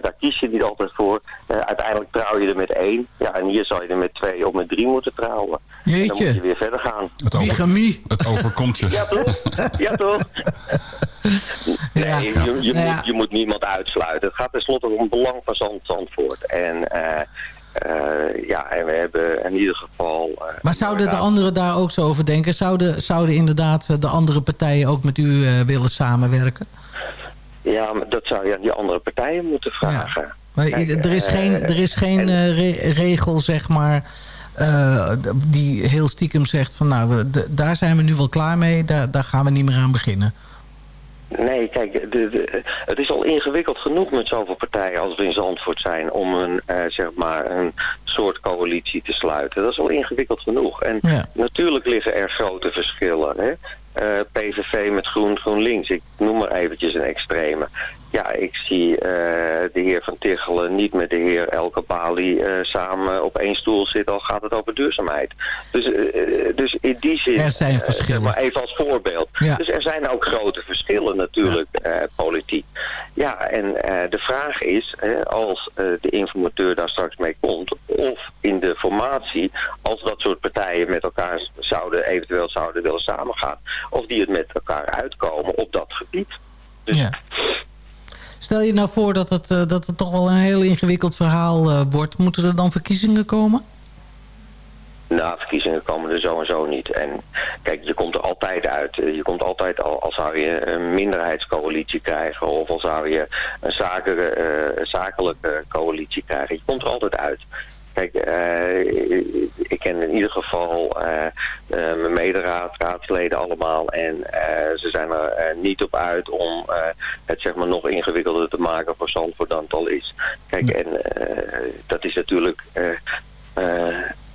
daar kies je niet altijd voor. Eh, uiteindelijk trouw je er met één, ja, en hier zal je er met twee of met drie moeten trouwen. En dan Jeetje. moet je weer verder gaan. Het, over, het overkomt je. Ja, toch? Ja, toch? Nee, Ja. je, je, ja. moet, je moet niemand uitsluiten. Het gaat tenslotte om het belang van Zand Zandvoort. En eh, eh, ja, en we hebben in ieder geval... eh, Maar zouden de anderen daar ook zo over denken? Zouden, zouden inderdaad de andere partijen ook met u willen samenwerken? Ja, maar dat zou je aan die andere partijen moeten vragen. Maar Kijk, er is geen, er is geen re- regel, zeg maar, die heel stiekem zegt van nou, daar zijn we nu wel klaar mee, daar, daar gaan we niet meer aan beginnen. Nee, kijk, de, de- het is al ingewikkeld genoeg met zoveel partijen als we in Zandvoort zijn om een, eh, zeg maar, een soort coalitie te sluiten. Dat is al ingewikkeld genoeg. En Ja. natuurlijk liggen er grote verschillen. Hè? Eh, PVV met Groen, GroenLinks, ik noem maar eventjes een extreme. Ja, ik zie eh, de heer Van Tichelen niet met de heer Elke Bali eh, samen op één stoel zitten, al gaat het over duurzaamheid. Dus, eh, dus in die zin... Er zijn verschillen. maar even als voorbeeld. Ja. Dus er zijn ook grote verschillen natuurlijk, politiek. Ja, en de vraag is, als de informateur daar straks mee komt, of in de formatie, als dat soort partijen met elkaar zouden, eventueel zouden willen samengaan, of die het met elkaar uitkomen op dat gebied. Dus Ja. Stel je nou voor dat het, eh, dat het toch wel een heel ingewikkeld verhaal eh, wordt. Moeten er dan verkiezingen komen? Na verkiezingen komen er zo en zo niet. En kijk, je komt er altijd uit. Eh, Je komt altijd, al, al zou je een minderheidscoalitie krijgen... of al zou je een eh, zakelijke coalitie krijgen. Je komt er altijd uit. Kijk, eh, ik ken in ieder geval eh, eh, mijn mederaad, raadsleden allemaal. En ze zijn er niet op uit om het zeg maar nog ingewikkelder te maken voor Zandvoort dan het al is. Kijk, en dat is natuurlijk...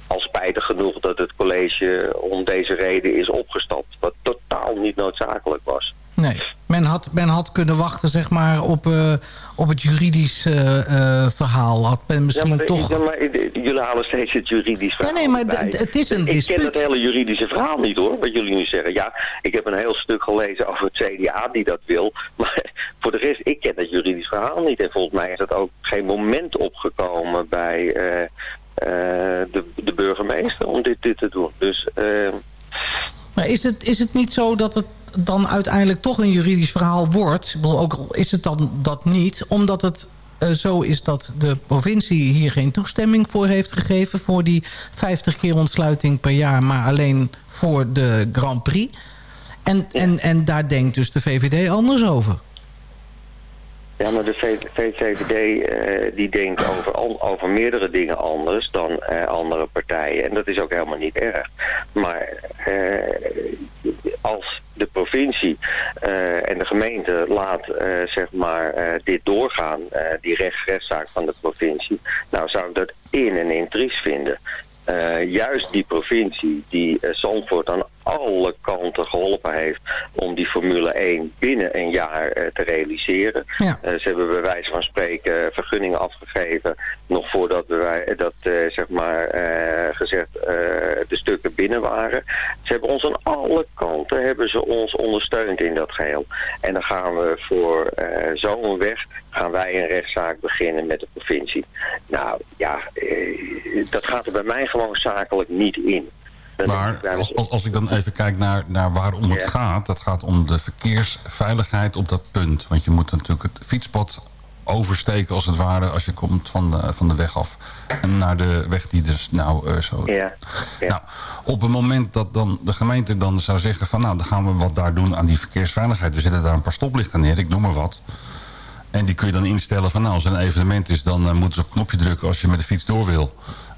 al spijtig genoeg dat het college om deze reden is opgestapt. Wat totaal niet noodzakelijk was. Nee. Men had, men had kunnen wachten zeg maar, op, eh, op het juridisch eh, eh, verhaal. Had men misschien ja, maar, toch... ja, maar jullie halen steeds het juridisch verhaal nee, maar erbij. d- het is een Ik ken dispuut. het hele juridische verhaal niet hoor, wat jullie nu zeggen. Ja, ik heb een heel stuk gelezen over het CDA die dat wil. Maar voor de rest, ik ken het juridisch verhaal niet. En volgens mij is dat ook geen moment opgekomen bij eh, eh, de, de burgemeester om dit, dit te doen. Dus... eh, Maar is het, is het niet zo dat het dan uiteindelijk toch een juridisch verhaal wordt? Ik bedoel, ook al is het dan dat niet, omdat het uh, zo is dat de provincie hier geen toestemming voor heeft gegeven... voor die 50 keer ontsluiting per jaar, maar alleen voor de Grand Prix. En, en, en daar denkt dus de VVD anders over. Ja, maar de VVD uh, die denkt over, over meerdere dingen anders dan uh, andere partijen. En dat is ook helemaal niet erg. Maar uh, als de provincie en de gemeente laat zeg maar, dit doorgaan, die recht, rechtszaak van de provincie, nou zou ik dat in en in triest vinden. juist die provincie die Zandvoort aan alle kanten geholpen heeft om die Formule 1 binnen een jaar uh, te realiseren. Ja. Uh, ze hebben bij wijze van spreken vergunningen afgegeven nog voordat we dat uh, zeg maar gezegd de stukken binnen waren. Ze hebben ons aan alle kanten hebben ze ons ondersteund in dat geheel. En dan gaan we voor zo'n weg gaan wij een rechtszaak beginnen met de provincie. Nou ja, dat gaat er bij mij gewoon zakelijk niet in. Maar als, als, ik dan even kijk naar, naar waarom het gaat... dat gaat om de verkeersveiligheid op dat punt. Want je moet natuurlijk het fietspad oversteken als het ware... als je komt van de, van de weg af. En naar de weg die dus nou uh, zo... Ja, ja. Nou, op het moment dat dan de gemeente dan zou zeggen... van nou, dan gaan we wat daar doen aan die verkeersveiligheid. We zetten daar een paar stoplichten neer, ik noem maar wat... En die kun je dan instellen van nou, als er een evenement is... dan uh, moeten ze op knopje drukken als je met de fiets door wil.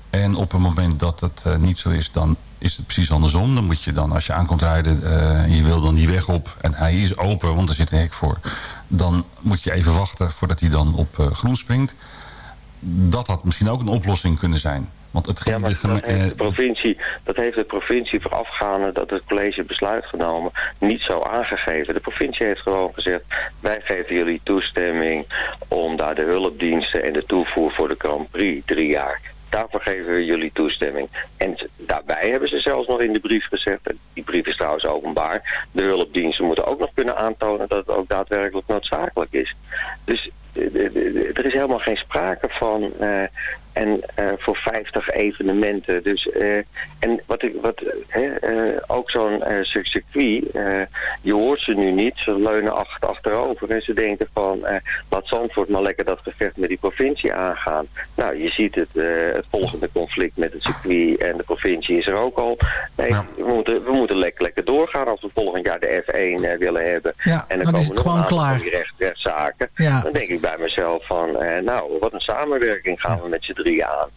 En op het moment dat het uh, niet zo is, dan is het precies andersom. Dan moet je dan, als je aankomt rijden uh, en je wil dan die weg op... en hij is open, want er zit een hek voor... dan moet je even wachten voordat hij dan op uh, groen springt. Dat had misschien ook een oplossing kunnen zijn. Want het ja, maar dat, heeft de provincie, dat heeft de provincie voorafgaande dat het college besluit genomen niet zo aangegeven. De provincie heeft gewoon gezegd, wij geven jullie toestemming om daar de hulpdiensten en de toevoer voor de Grand Prix drie jaar Daarvoor geven we jullie toestemming. En daarbij hebben ze zelfs nog in de brief gezegd, die brief is trouwens openbaar, de hulpdiensten moeten ook nog kunnen aantonen dat het ook daadwerkelijk noodzakelijk is. Dus eh, eh, eh, er is helemaal geen sprake van en uh, voor 50 evenementen. Dus, uh, en wat ik, wat, uh, ook zo'n circuit, je hoort ze nu niet. Ze leunen achter, achterover en ze denken van, laat Zandvoort maar lekker dat gevecht met die provincie aangaan. Nou, je ziet het, het volgende conflict met het circuit en de provincie is er ook al. Nee, we, moeten, we moeten lekker, lekker doorgaan als we volgend jaar de F1 willen hebben. Ja, en dan, dan komen nog een klaar. recht, rechtszaken. Ja. Dan denk ik bij mezelf van, nou, wat een samenwerking gaan we met z'n aan.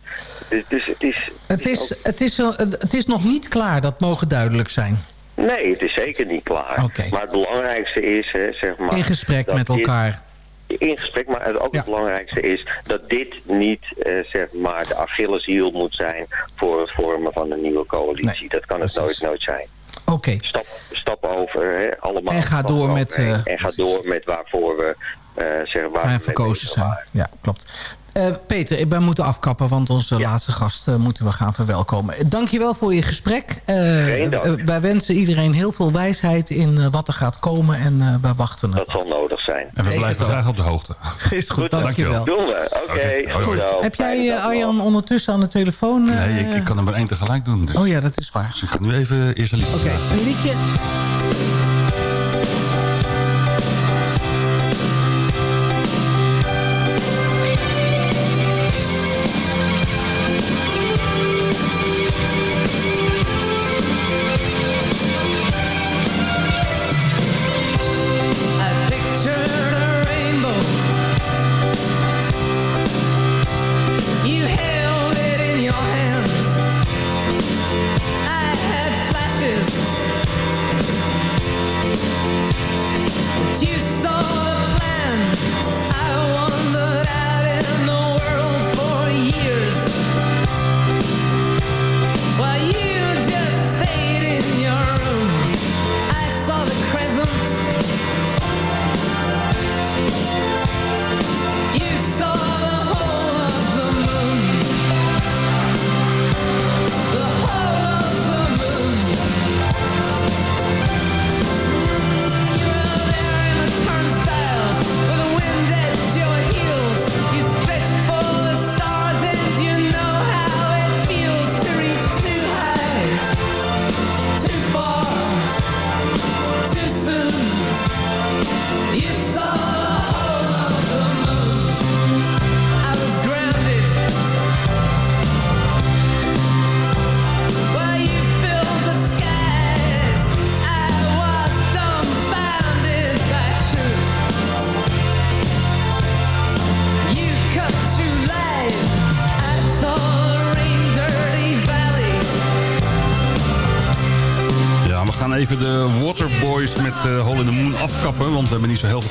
Dus, dus het is... Het is, het, is, het is nog niet klaar, dat mogen duidelijk zijn. Nee, het is zeker niet klaar. Okay. Maar het belangrijkste is, hè, zeg maar... In gesprek met elkaar. in gesprek, maar het ook het belangrijkste is dat dit niet eh, zeg maar de Achilleshiel moet zijn voor het vormen van een nieuwe coalitie. dat kan het nooit, nooit zijn. Oké. Stap, stap over, hè, allemaal. En ga door met... Uh, en ga door met waarvoor we uh, zeggen... Waar we verkozen zijn. Ja, klopt. Uh, Peter, ik ben moeten afkappen, want onze laatste gast uh, moeten we gaan verwelkomen. Dankjewel voor je gesprek. Uh, wij wensen iedereen heel veel wijsheid in wat er gaat komen en wij wachten het Dat zal nodig zijn. En we blijven graag op de hoogte. Is goed, goed dankjewel. Doen we, oké. Okay. Okay. Heb jij Arjan ondertussen aan de telefoon? nee, ik, ik, kan er maar één tegelijk doen. Dus. Oh ja, dat is waar. Dus ik ga nu even eerst een liedje Oké, een liedje...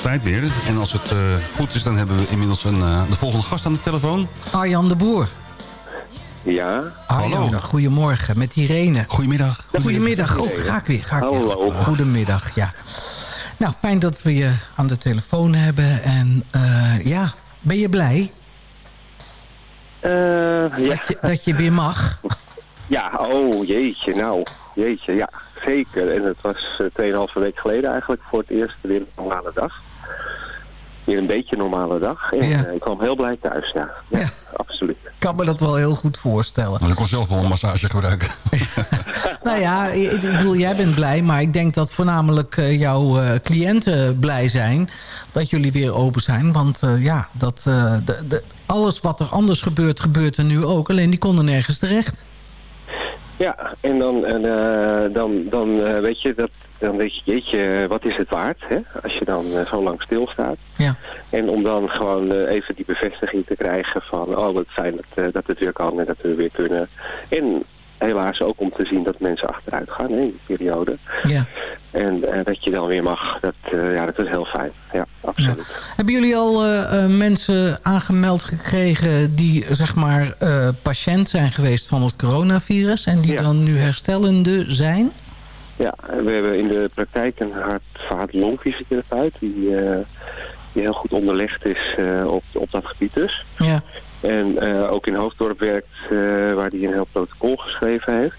tijd meer. En als het uh, goed is, dan hebben we inmiddels een, uh, de volgende gast aan de telefoon. Arjan de Boer. Ja. Arjan, Hallo. goedemorgen. Met Irene. Goedemiddag. Goedemiddag. Oh, ga ik weer. Ga ik Hallo. Weer. Goedemiddag, ja. Nou, fijn dat we je aan de telefoon hebben. En ja, ben je blij? ja. Dat je, dat je weer mag? Ja, oh jeetje, nou, jeetje, ja, zeker. En het was uh, 2,5 week geleden eigenlijk voor het eerst weer een normale dag. Weer een beetje een normale dag. En Ja. eh, ik kwam heel blij thuis, ja. Ja, absoluut. Ik kan me dat wel heel goed voorstellen. Nou, ik kon zelf wel een massage gebruiken. Nou ja, ik ik bedoel, jij bent blij, maar ik denk dat voornamelijk eh, jouw eh, cliënten blij zijn dat jullie weer open zijn. Want eh, ja, dat, eh, de, de, alles wat er anders gebeurt, gebeurt er nu ook. Alleen die konden nergens terecht. Ja, en dan, en, eh, dan, dan eh, weet je dat, dan weet je, jeetje, wat is het waard, hè? Als je dan eh, zo lang stilstaat. Ja. En om dan gewoon even die bevestiging te krijgen van, oh wat fijn dat, dat het weer kan en dat we weer kunnen. En helaas ook om te zien dat mensen achteruit gaan hè, in die periode. Ja. En eh, dat je dan weer mag, dat, eh, ja, dat is heel fijn. Ja, absoluut. Hebben jullie al eh, mensen aangemeld gekregen die zeg maar patiënt zijn geweest van het coronavirus en die dan nu herstellende zijn? Ja, we hebben in de praktijk een hart-vaat-longfysiotherapeut die, die heel goed onderlegd is op, op dat gebied dus. Ja. En eh, ook in Hoofddorp werkt, eh, waar hij een heel protocol geschreven heeft.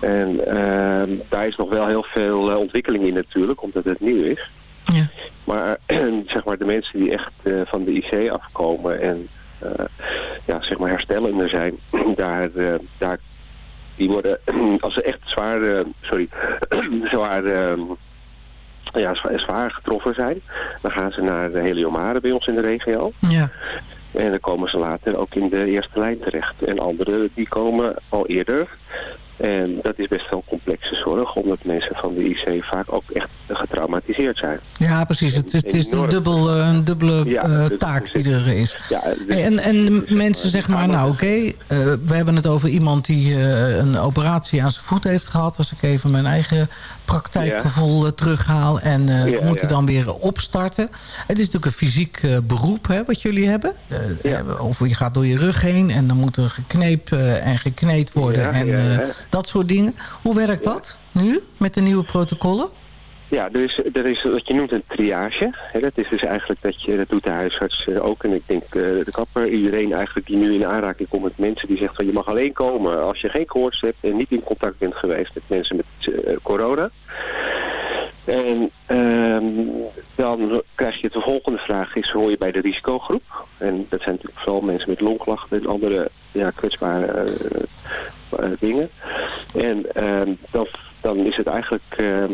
En eh, daar is nog wel heel veel eh, ontwikkeling in natuurlijk, omdat het nieuw is. Ja. Maar zeg maar de mensen die echt van de IC afkomen en ja, zeg maar herstellender zijn, daar, daar die worden, als ze echt zwaar, sorry, zwaar, eh, ja, zwaar, zwaar getroffen zijn, dan gaan ze naar de Heliomare bij ons in de regio. Ja. En dan komen ze later ook in de eerste lijn terecht. En anderen die komen al eerder. En dat is best wel complexe zorg, omdat mensen van de IC vaak ook echt getraumatiseerd zijn. Ja, precies. Het, is- het is een, dubbel, eh, een dubbele Ja, eh, taak die er is. Ja, en, en mensen zeggen maar, nou oké, eh, we hebben het over iemand die een operatie aan zijn voet heeft gehad. Als ik even mijn eigen praktijkgevoel eh, terughaal. En eh, we moeten dan weer opstarten. Het is natuurlijk een fysiek eh, beroep hè, wat jullie hebben. Of je gaat door je rug heen en dan moet er gekneept eh, en gekneed worden. En dat soort dingen. Hoe werkt dat nu met de nieuwe protocollen? Ja, is, er is wat je noemt een triage. Dat is dus eigenlijk dat je, dat doet de huisarts eh, ook. En ik denk eh, de kapper, iedereen eigenlijk die nu in aanraking komt met mensen die zegt van je mag alleen komen als je geen koorts hebt en niet in contact bent geweest met mensen met eh, corona. En ehm, dan krijg je de volgende vraag is hoor je bij de risicogroep. En dat zijn natuurlijk vooral mensen met longklachten en andere ja, kwetsbare dingen. En ehm, dan, dan is het eigenlijk ehm,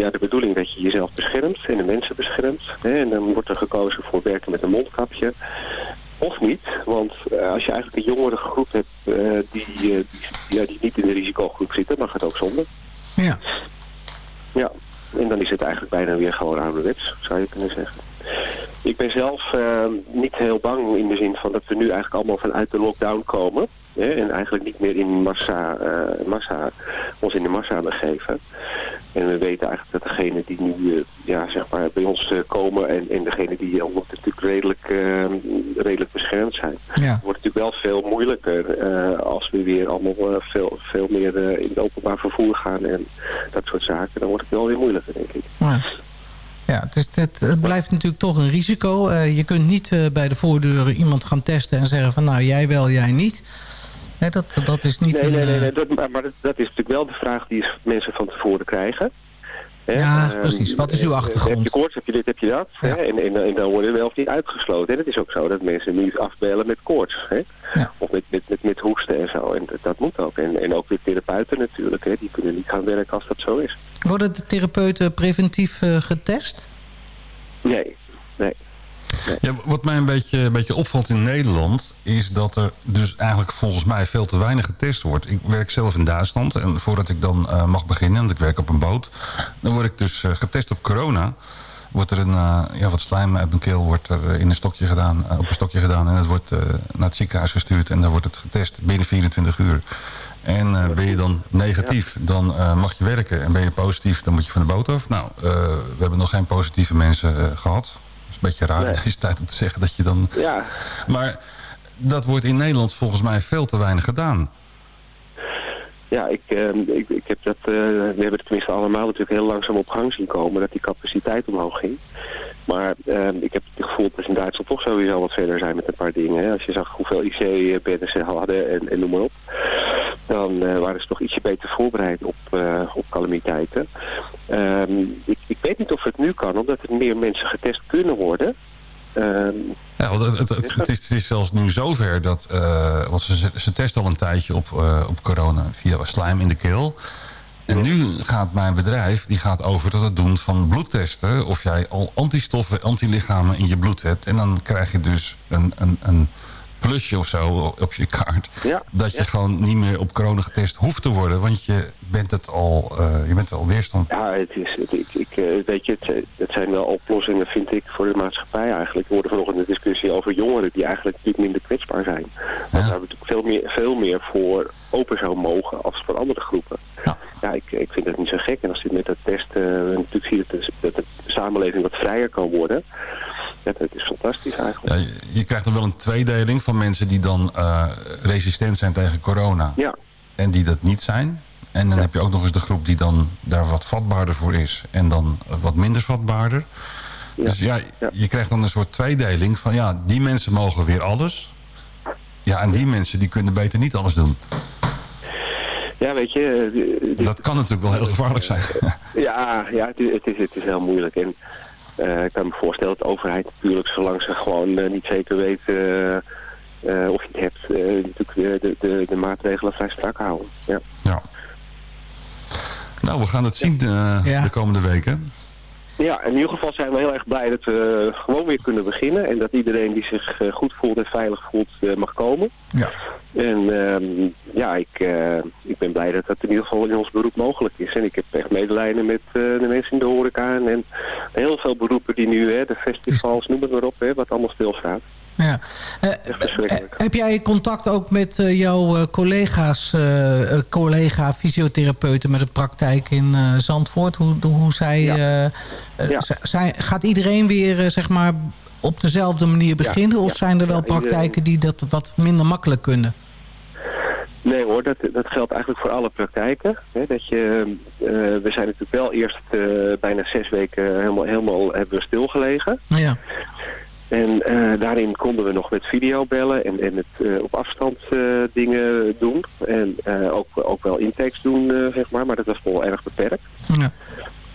ja, de bedoeling dat je jezelf beschermt en de mensen beschermt. Hè? En dan wordt er gekozen voor werken met een mondkapje. Of niet, want eh, als je eigenlijk een jongere groep hebt eh, die, eh, die, ja, die niet in de risicogroep zitten, mag het ook zonder. Ja. Ja, en dan is het eigenlijk bijna weer gewoon ouderwets, zou je kunnen zeggen. Ik ben zelf niet heel bang in de zin van dat we nu eigenlijk allemaal vanuit de lockdown komen. Hè, en eigenlijk niet meer in massa, massa, ons in de massa begeven. En we weten eigenlijk dat degenen die nu eh, ja, zeg maar bij ons eh, komen en, en degenen die al natuurlijk redelijk, eh, redelijk beschermd zijn. Ja. wordt natuurlijk wel veel moeilijker als we weer allemaal veel, veel meer in het openbaar vervoer gaan en dat soort zaken. Dan wordt het wel weer moeilijker, denk ik. Ja. Ja, het, is, het, het blijft natuurlijk toch een risico. Je kunt niet bij de voordeuren iemand gaan testen en zeggen van nou jij wel, jij niet. Hè, dat, dat is niet Nee, een... nee, nee, eh, nee dat, maar, maar dat, dat is natuurlijk wel de vraag die mensen van tevoren krijgen. Hè? Ja, Ehm, precies. Wat is uw eh, achtergrond? Heb je koorts, heb je dit, heb je dat? Hè? En, en, en dan worden we wel of niet uitgesloten. En het is ook zo dat mensen nu afbellen met koorts. Hè? Of met, met, met, met hoesten en zo. En dat, moet ook. En, en ook weer therapeuten natuurlijk. Hè? Die kunnen niet gaan werken als dat zo is. Worden de therapeuten preventief eh, getest? Nee, nee. Ja, wat mij een beetje, een beetje opvalt in Nederland... is dat er dus eigenlijk volgens mij veel te weinig getest wordt. Ik werk zelf in Duitsland en voordat ik dan eh, mag beginnen... want ik werk op een boot... dan word ik dus eh, getest op corona. wordt er een, eh, ja, wat slijm uit mijn keel wordt er in een stokje gedaan, op een stokje gedaan. En het wordt naar het ziekenhuis gestuurd en dan wordt het getest binnen 24 uur. En ben je dan negatief, dan mag je werken. En ben je positief, dan moet je van de boot af. Nou, we hebben nog geen positieve mensen gehad. Is een beetje raar in deze tijd om te zeggen dat je dan... Ja. Maar dat wordt in Nederland volgens mij veel te weinig gedaan. Ja, ik, uh, ik, ik heb dat, uh, we hebben het tenminste allemaal natuurlijk heel langzaam op gang zien komen, dat die capaciteit omhoog ging. Maar uh, ik heb het gevoel dat ze in Duitsland toch sowieso wat verder zijn met een paar dingen. Als je zag hoeveel IC-bedden ze hadden en, en noem maar op, dan uh, waren ze toch ietsje beter voorbereid op, op calamiteiten. Ehm, ik, ik weet niet of het nu kan, omdat er meer mensen getest kunnen worden. Ehm, ja, het, het, is, het is zelfs nu zover dat... Uh, want ze, ze testen al een tijdje op, uh, op corona via slijm in de keel. En nu gaat mijn bedrijf die gaat over tot het doen van bloedtesten... of jij al antistoffen, antilichamen in je bloed hebt. En dan krijg je dus een, een, een plusje of zo op je kaart. Ja, dat je gewoon niet meer op corona getest hoeft te worden. Want je bent het al, uh, je bent al weerstand. Ja, het is, het, ik, ik, eh, weet je, het, het, zijn wel oplossingen, vind ik, voor de maatschappij eigenlijk. We hoorden vanochtend een discussie over jongeren die eigenlijk natuurlijk minder kwetsbaar zijn. Want daar hebben we natuurlijk veel meer, veel meer voor open zou mogen als voor andere groepen. Ja, ja ik, ik vind het niet zo gek. En als je met dat test uh, natuurlijk ziet dat de, dat de samenleving wat vrijer kan worden... Ja, dat is fantastisch eigenlijk. Ja, je krijgt dan wel een tweedeling van mensen die dan uh, resistent zijn tegen corona. Ja. En die dat niet zijn. En dan ja. heb je ook nog eens de groep die dan daar wat vatbaarder voor is. En dan wat minder vatbaarder. Dus ja, je krijgt dan een soort tweedeling van ja, die mensen mogen weer alles. Ja, en die mensen die kunnen beter niet alles doen. Ja, weet je... dat kan natuurlijk wel heel gevaarlijk zijn. ja, ja het, is, het, is, het is heel moeilijk. En uh, ik kan me voorstellen dat de overheid natuurlijk, zolang ze gewoon uh, niet zeker weet uh, of je het hebt, natuurlijk de, de, de, maatregelen vrij strak houden. Ja. ja. Nou, we gaan het zien ja. de komende weken. Ja, in ieder geval zijn we heel erg blij dat we gewoon weer kunnen beginnen. En dat iedereen die zich goed voelt en veilig voelt mag komen. Ja. En uh, ja, ik, uh, ik ben blij dat dat in ieder geval in ons beroep mogelijk is. En ik heb echt medelijden met uh, de mensen in de horeca. En, en heel veel beroepen die nu, hè, de festivals, noem het maar op, hè, wat allemaal stilstaat. Ja. Uh, heb jij contact ook met jouw collega's, collega fysiotherapeuten met een praktijk in Zandvoort? Hoe, hoe zij, ja. ja. zij, gaat iedereen weer zeg maar op dezelfde manier beginnen? Ja, of zijn er wel praktijken die dat wat minder makkelijk kunnen? Nee hoor, dat, dat geldt eigenlijk voor alle praktijken. Hè, dat je, uh, we zijn natuurlijk wel eerst uh, bijna zes weken helemaal, helemaal hebben we stilgelegen. Ja. En uh, daarin konden we nog met video bellen en, en het op afstand dingen doen. En ook, ook wel intakes doen, zeg maar, maar dat was wel erg beperkt. Ja.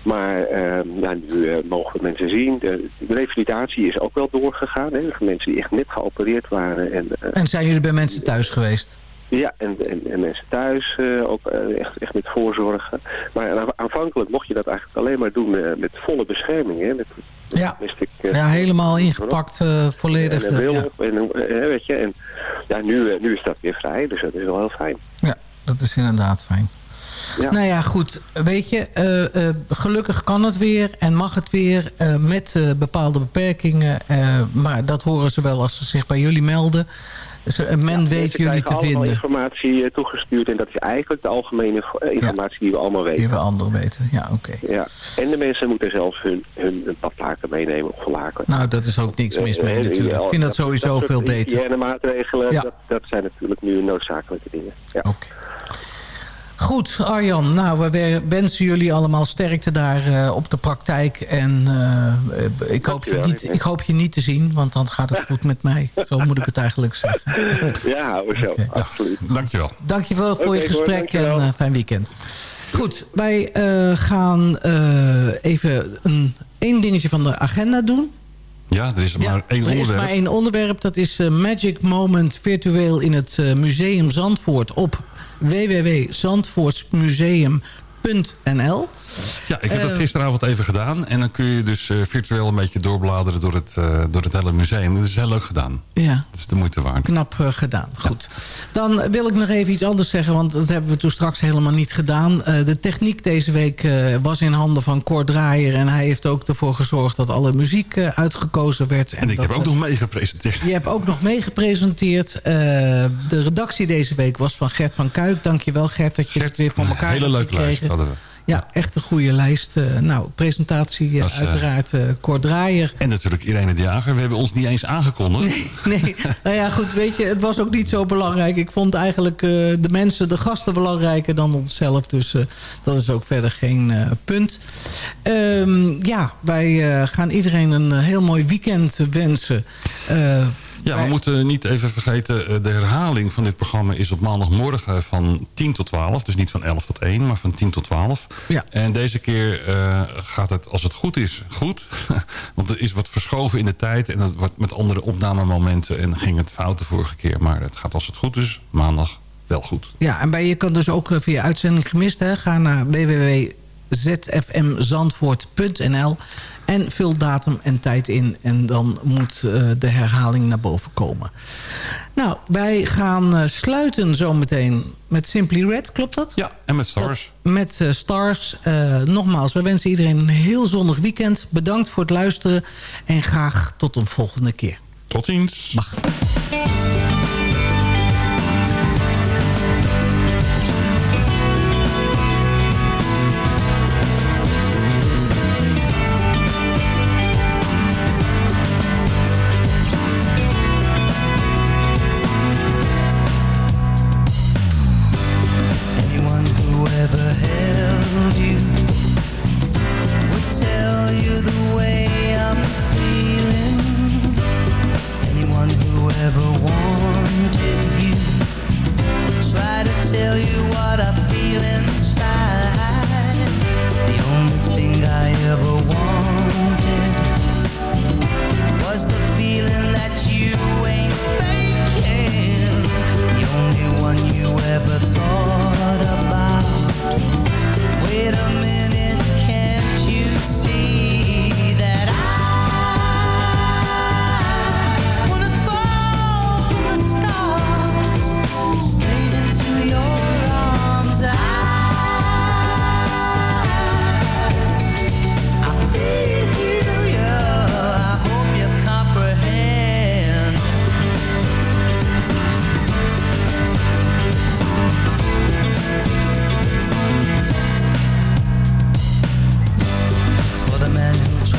Maar uh, ja, nu uh, mogen we mensen zien. De, de, revalidatie is ook wel doorgegaan. Hè? Mensen die echt net geopereerd waren. En, uh, en zijn jullie bij mensen thuis geweest? Ja, en, en, en mensen thuis ook echt, echt met voorzorgen. Maar aanvankelijk mocht je dat eigenlijk alleen maar doen met volle bescherming. Hè? Met, ja. Ik, ja, helemaal ingepakt, volledig. En, en, ja. en, weet je, en ja, nu, nu is dat weer vrij, dus dat is wel heel fijn. Ja, dat is inderdaad fijn. Ja. Nou ja, goed. Weet je, uh, uh, gelukkig kan het weer en mag het weer uh, met bepaalde beperkingen. maar dat horen ze wel als ze zich bij jullie melden. Ze, men ja, weet jullie te vinden. informatie toegestuurd en dat is eigenlijk de algemene informatie die we allemaal weten. Die we anderen weten, ja oké. Okay. Ja. En de mensen moeten zelf hun, hun, hun meenemen of verlaken. Nou, dat is ook niks mis mee natuurlijk. Ik vind dat, sowieso dat veel beter. De maatregelen, ja. dat, dat zijn natuurlijk nu noodzakelijke dingen. Ja. Oké. Okay. Goed, Arjan. Nou, we wensen jullie allemaal sterkte daar uh, op de praktijk. En uh, ik, hoop je niet, ik hoop je niet te zien, want dan gaat het goed met mij. Zo moet ik het eigenlijk zeggen. Ja, zo. Okay. Absoluut. Dankjewel. Dankjewel voor okay, je gesprek hoor, en uh, fijn weekend. Goed, wij gaan even een, één dingetje van de agenda doen. Ja, er is maar ja, één onderwerp. Er is maar één onderwerp. Dat is Magic Moment virtueel in het Museum Zandvoort op www.zandvoortsmuseum.nl. Ja, ik heb dat Eh, gisteravond even gedaan. En dan kun je dus eh, virtueel een beetje doorbladeren door het, eh, door het hele museum. Dat is heel leuk gedaan. Ja. Dat is de moeite waard. Knap eh, gedaan, goed. Dan wil ik nog even iets anders zeggen, want dat hebben we toen straks helemaal niet gedaan. De techniek deze week was in handen van Cor Draaier... en hij heeft ook ervoor gezorgd dat alle muziek uitgekozen werd. En ik heb ook nog meegepresenteerd. Je hebt ook nog meegepresenteerd. De redactie deze week was van Gert van Kuik. Dankjewel Gert dat je het weer voor elkaar hele hebt leuke gekregen. lijst hadden we. Ja, echt een goede lijst. Eh, nou, presentatie eh, is, eh, uiteraard uh, Cor Draaier. En natuurlijk Irene de Jager. We hebben ons niet eens aangekondigd. Nee, nou ja, goed, weet je, het was ook niet zo belangrijk. Ik vond eigenlijk de mensen, de gasten belangrijker dan onszelf. Dus dat is ook verder geen punt. Ehm, ja, wij gaan iedereen een heel mooi weekend wensen. Ja, we moeten niet even vergeten... eh, de herhaling van dit programma is op maandagmorgen van 10 tot 12. Dus niet van 11 tot 1, maar van 10 tot 12. Ja. En deze keer eh, gaat het, als het goed is, goed. Want er is wat verschoven in de tijd... en het wordt met andere opnamemomenten... en ging het fout de vorige keer. Maar het gaat als het goed is, maandag wel goed. Ja, en bij je kan dus ook eh, via uitzending gemist. Hè, ga naar www.zfmzandvoort.nl en vul datum en tijd in. En dan moet eh, de herhaling naar boven komen. Nou, wij gaan eh, sluiten zometeen met Simply Red, klopt dat? Ja, en met Stars. Met eh, Stars. Eh, nogmaals, wij wensen iedereen een heel zonnig weekend. Bedankt voor het luisteren en graag tot een volgende keer. Tot ziens.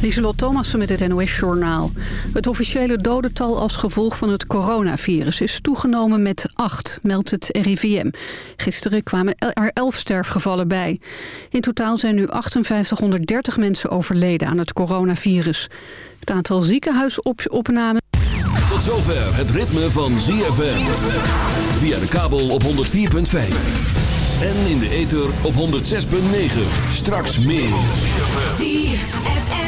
Lieselot Thomassen met het NOS-journaal. Het officiële dodental als gevolg van het coronavirus is toegenomen met 8, meldt het RIVM. Gisteren kwamen er 11 sterfgevallen bij. In totaal zijn nu 5830 mensen overleden aan het coronavirus. Het aantal ziekenhuisopnamen... Tot zover het ritme van ZFM. Via de kabel op 104.5. En in de ether op 106.9. Straks meer. ZFM.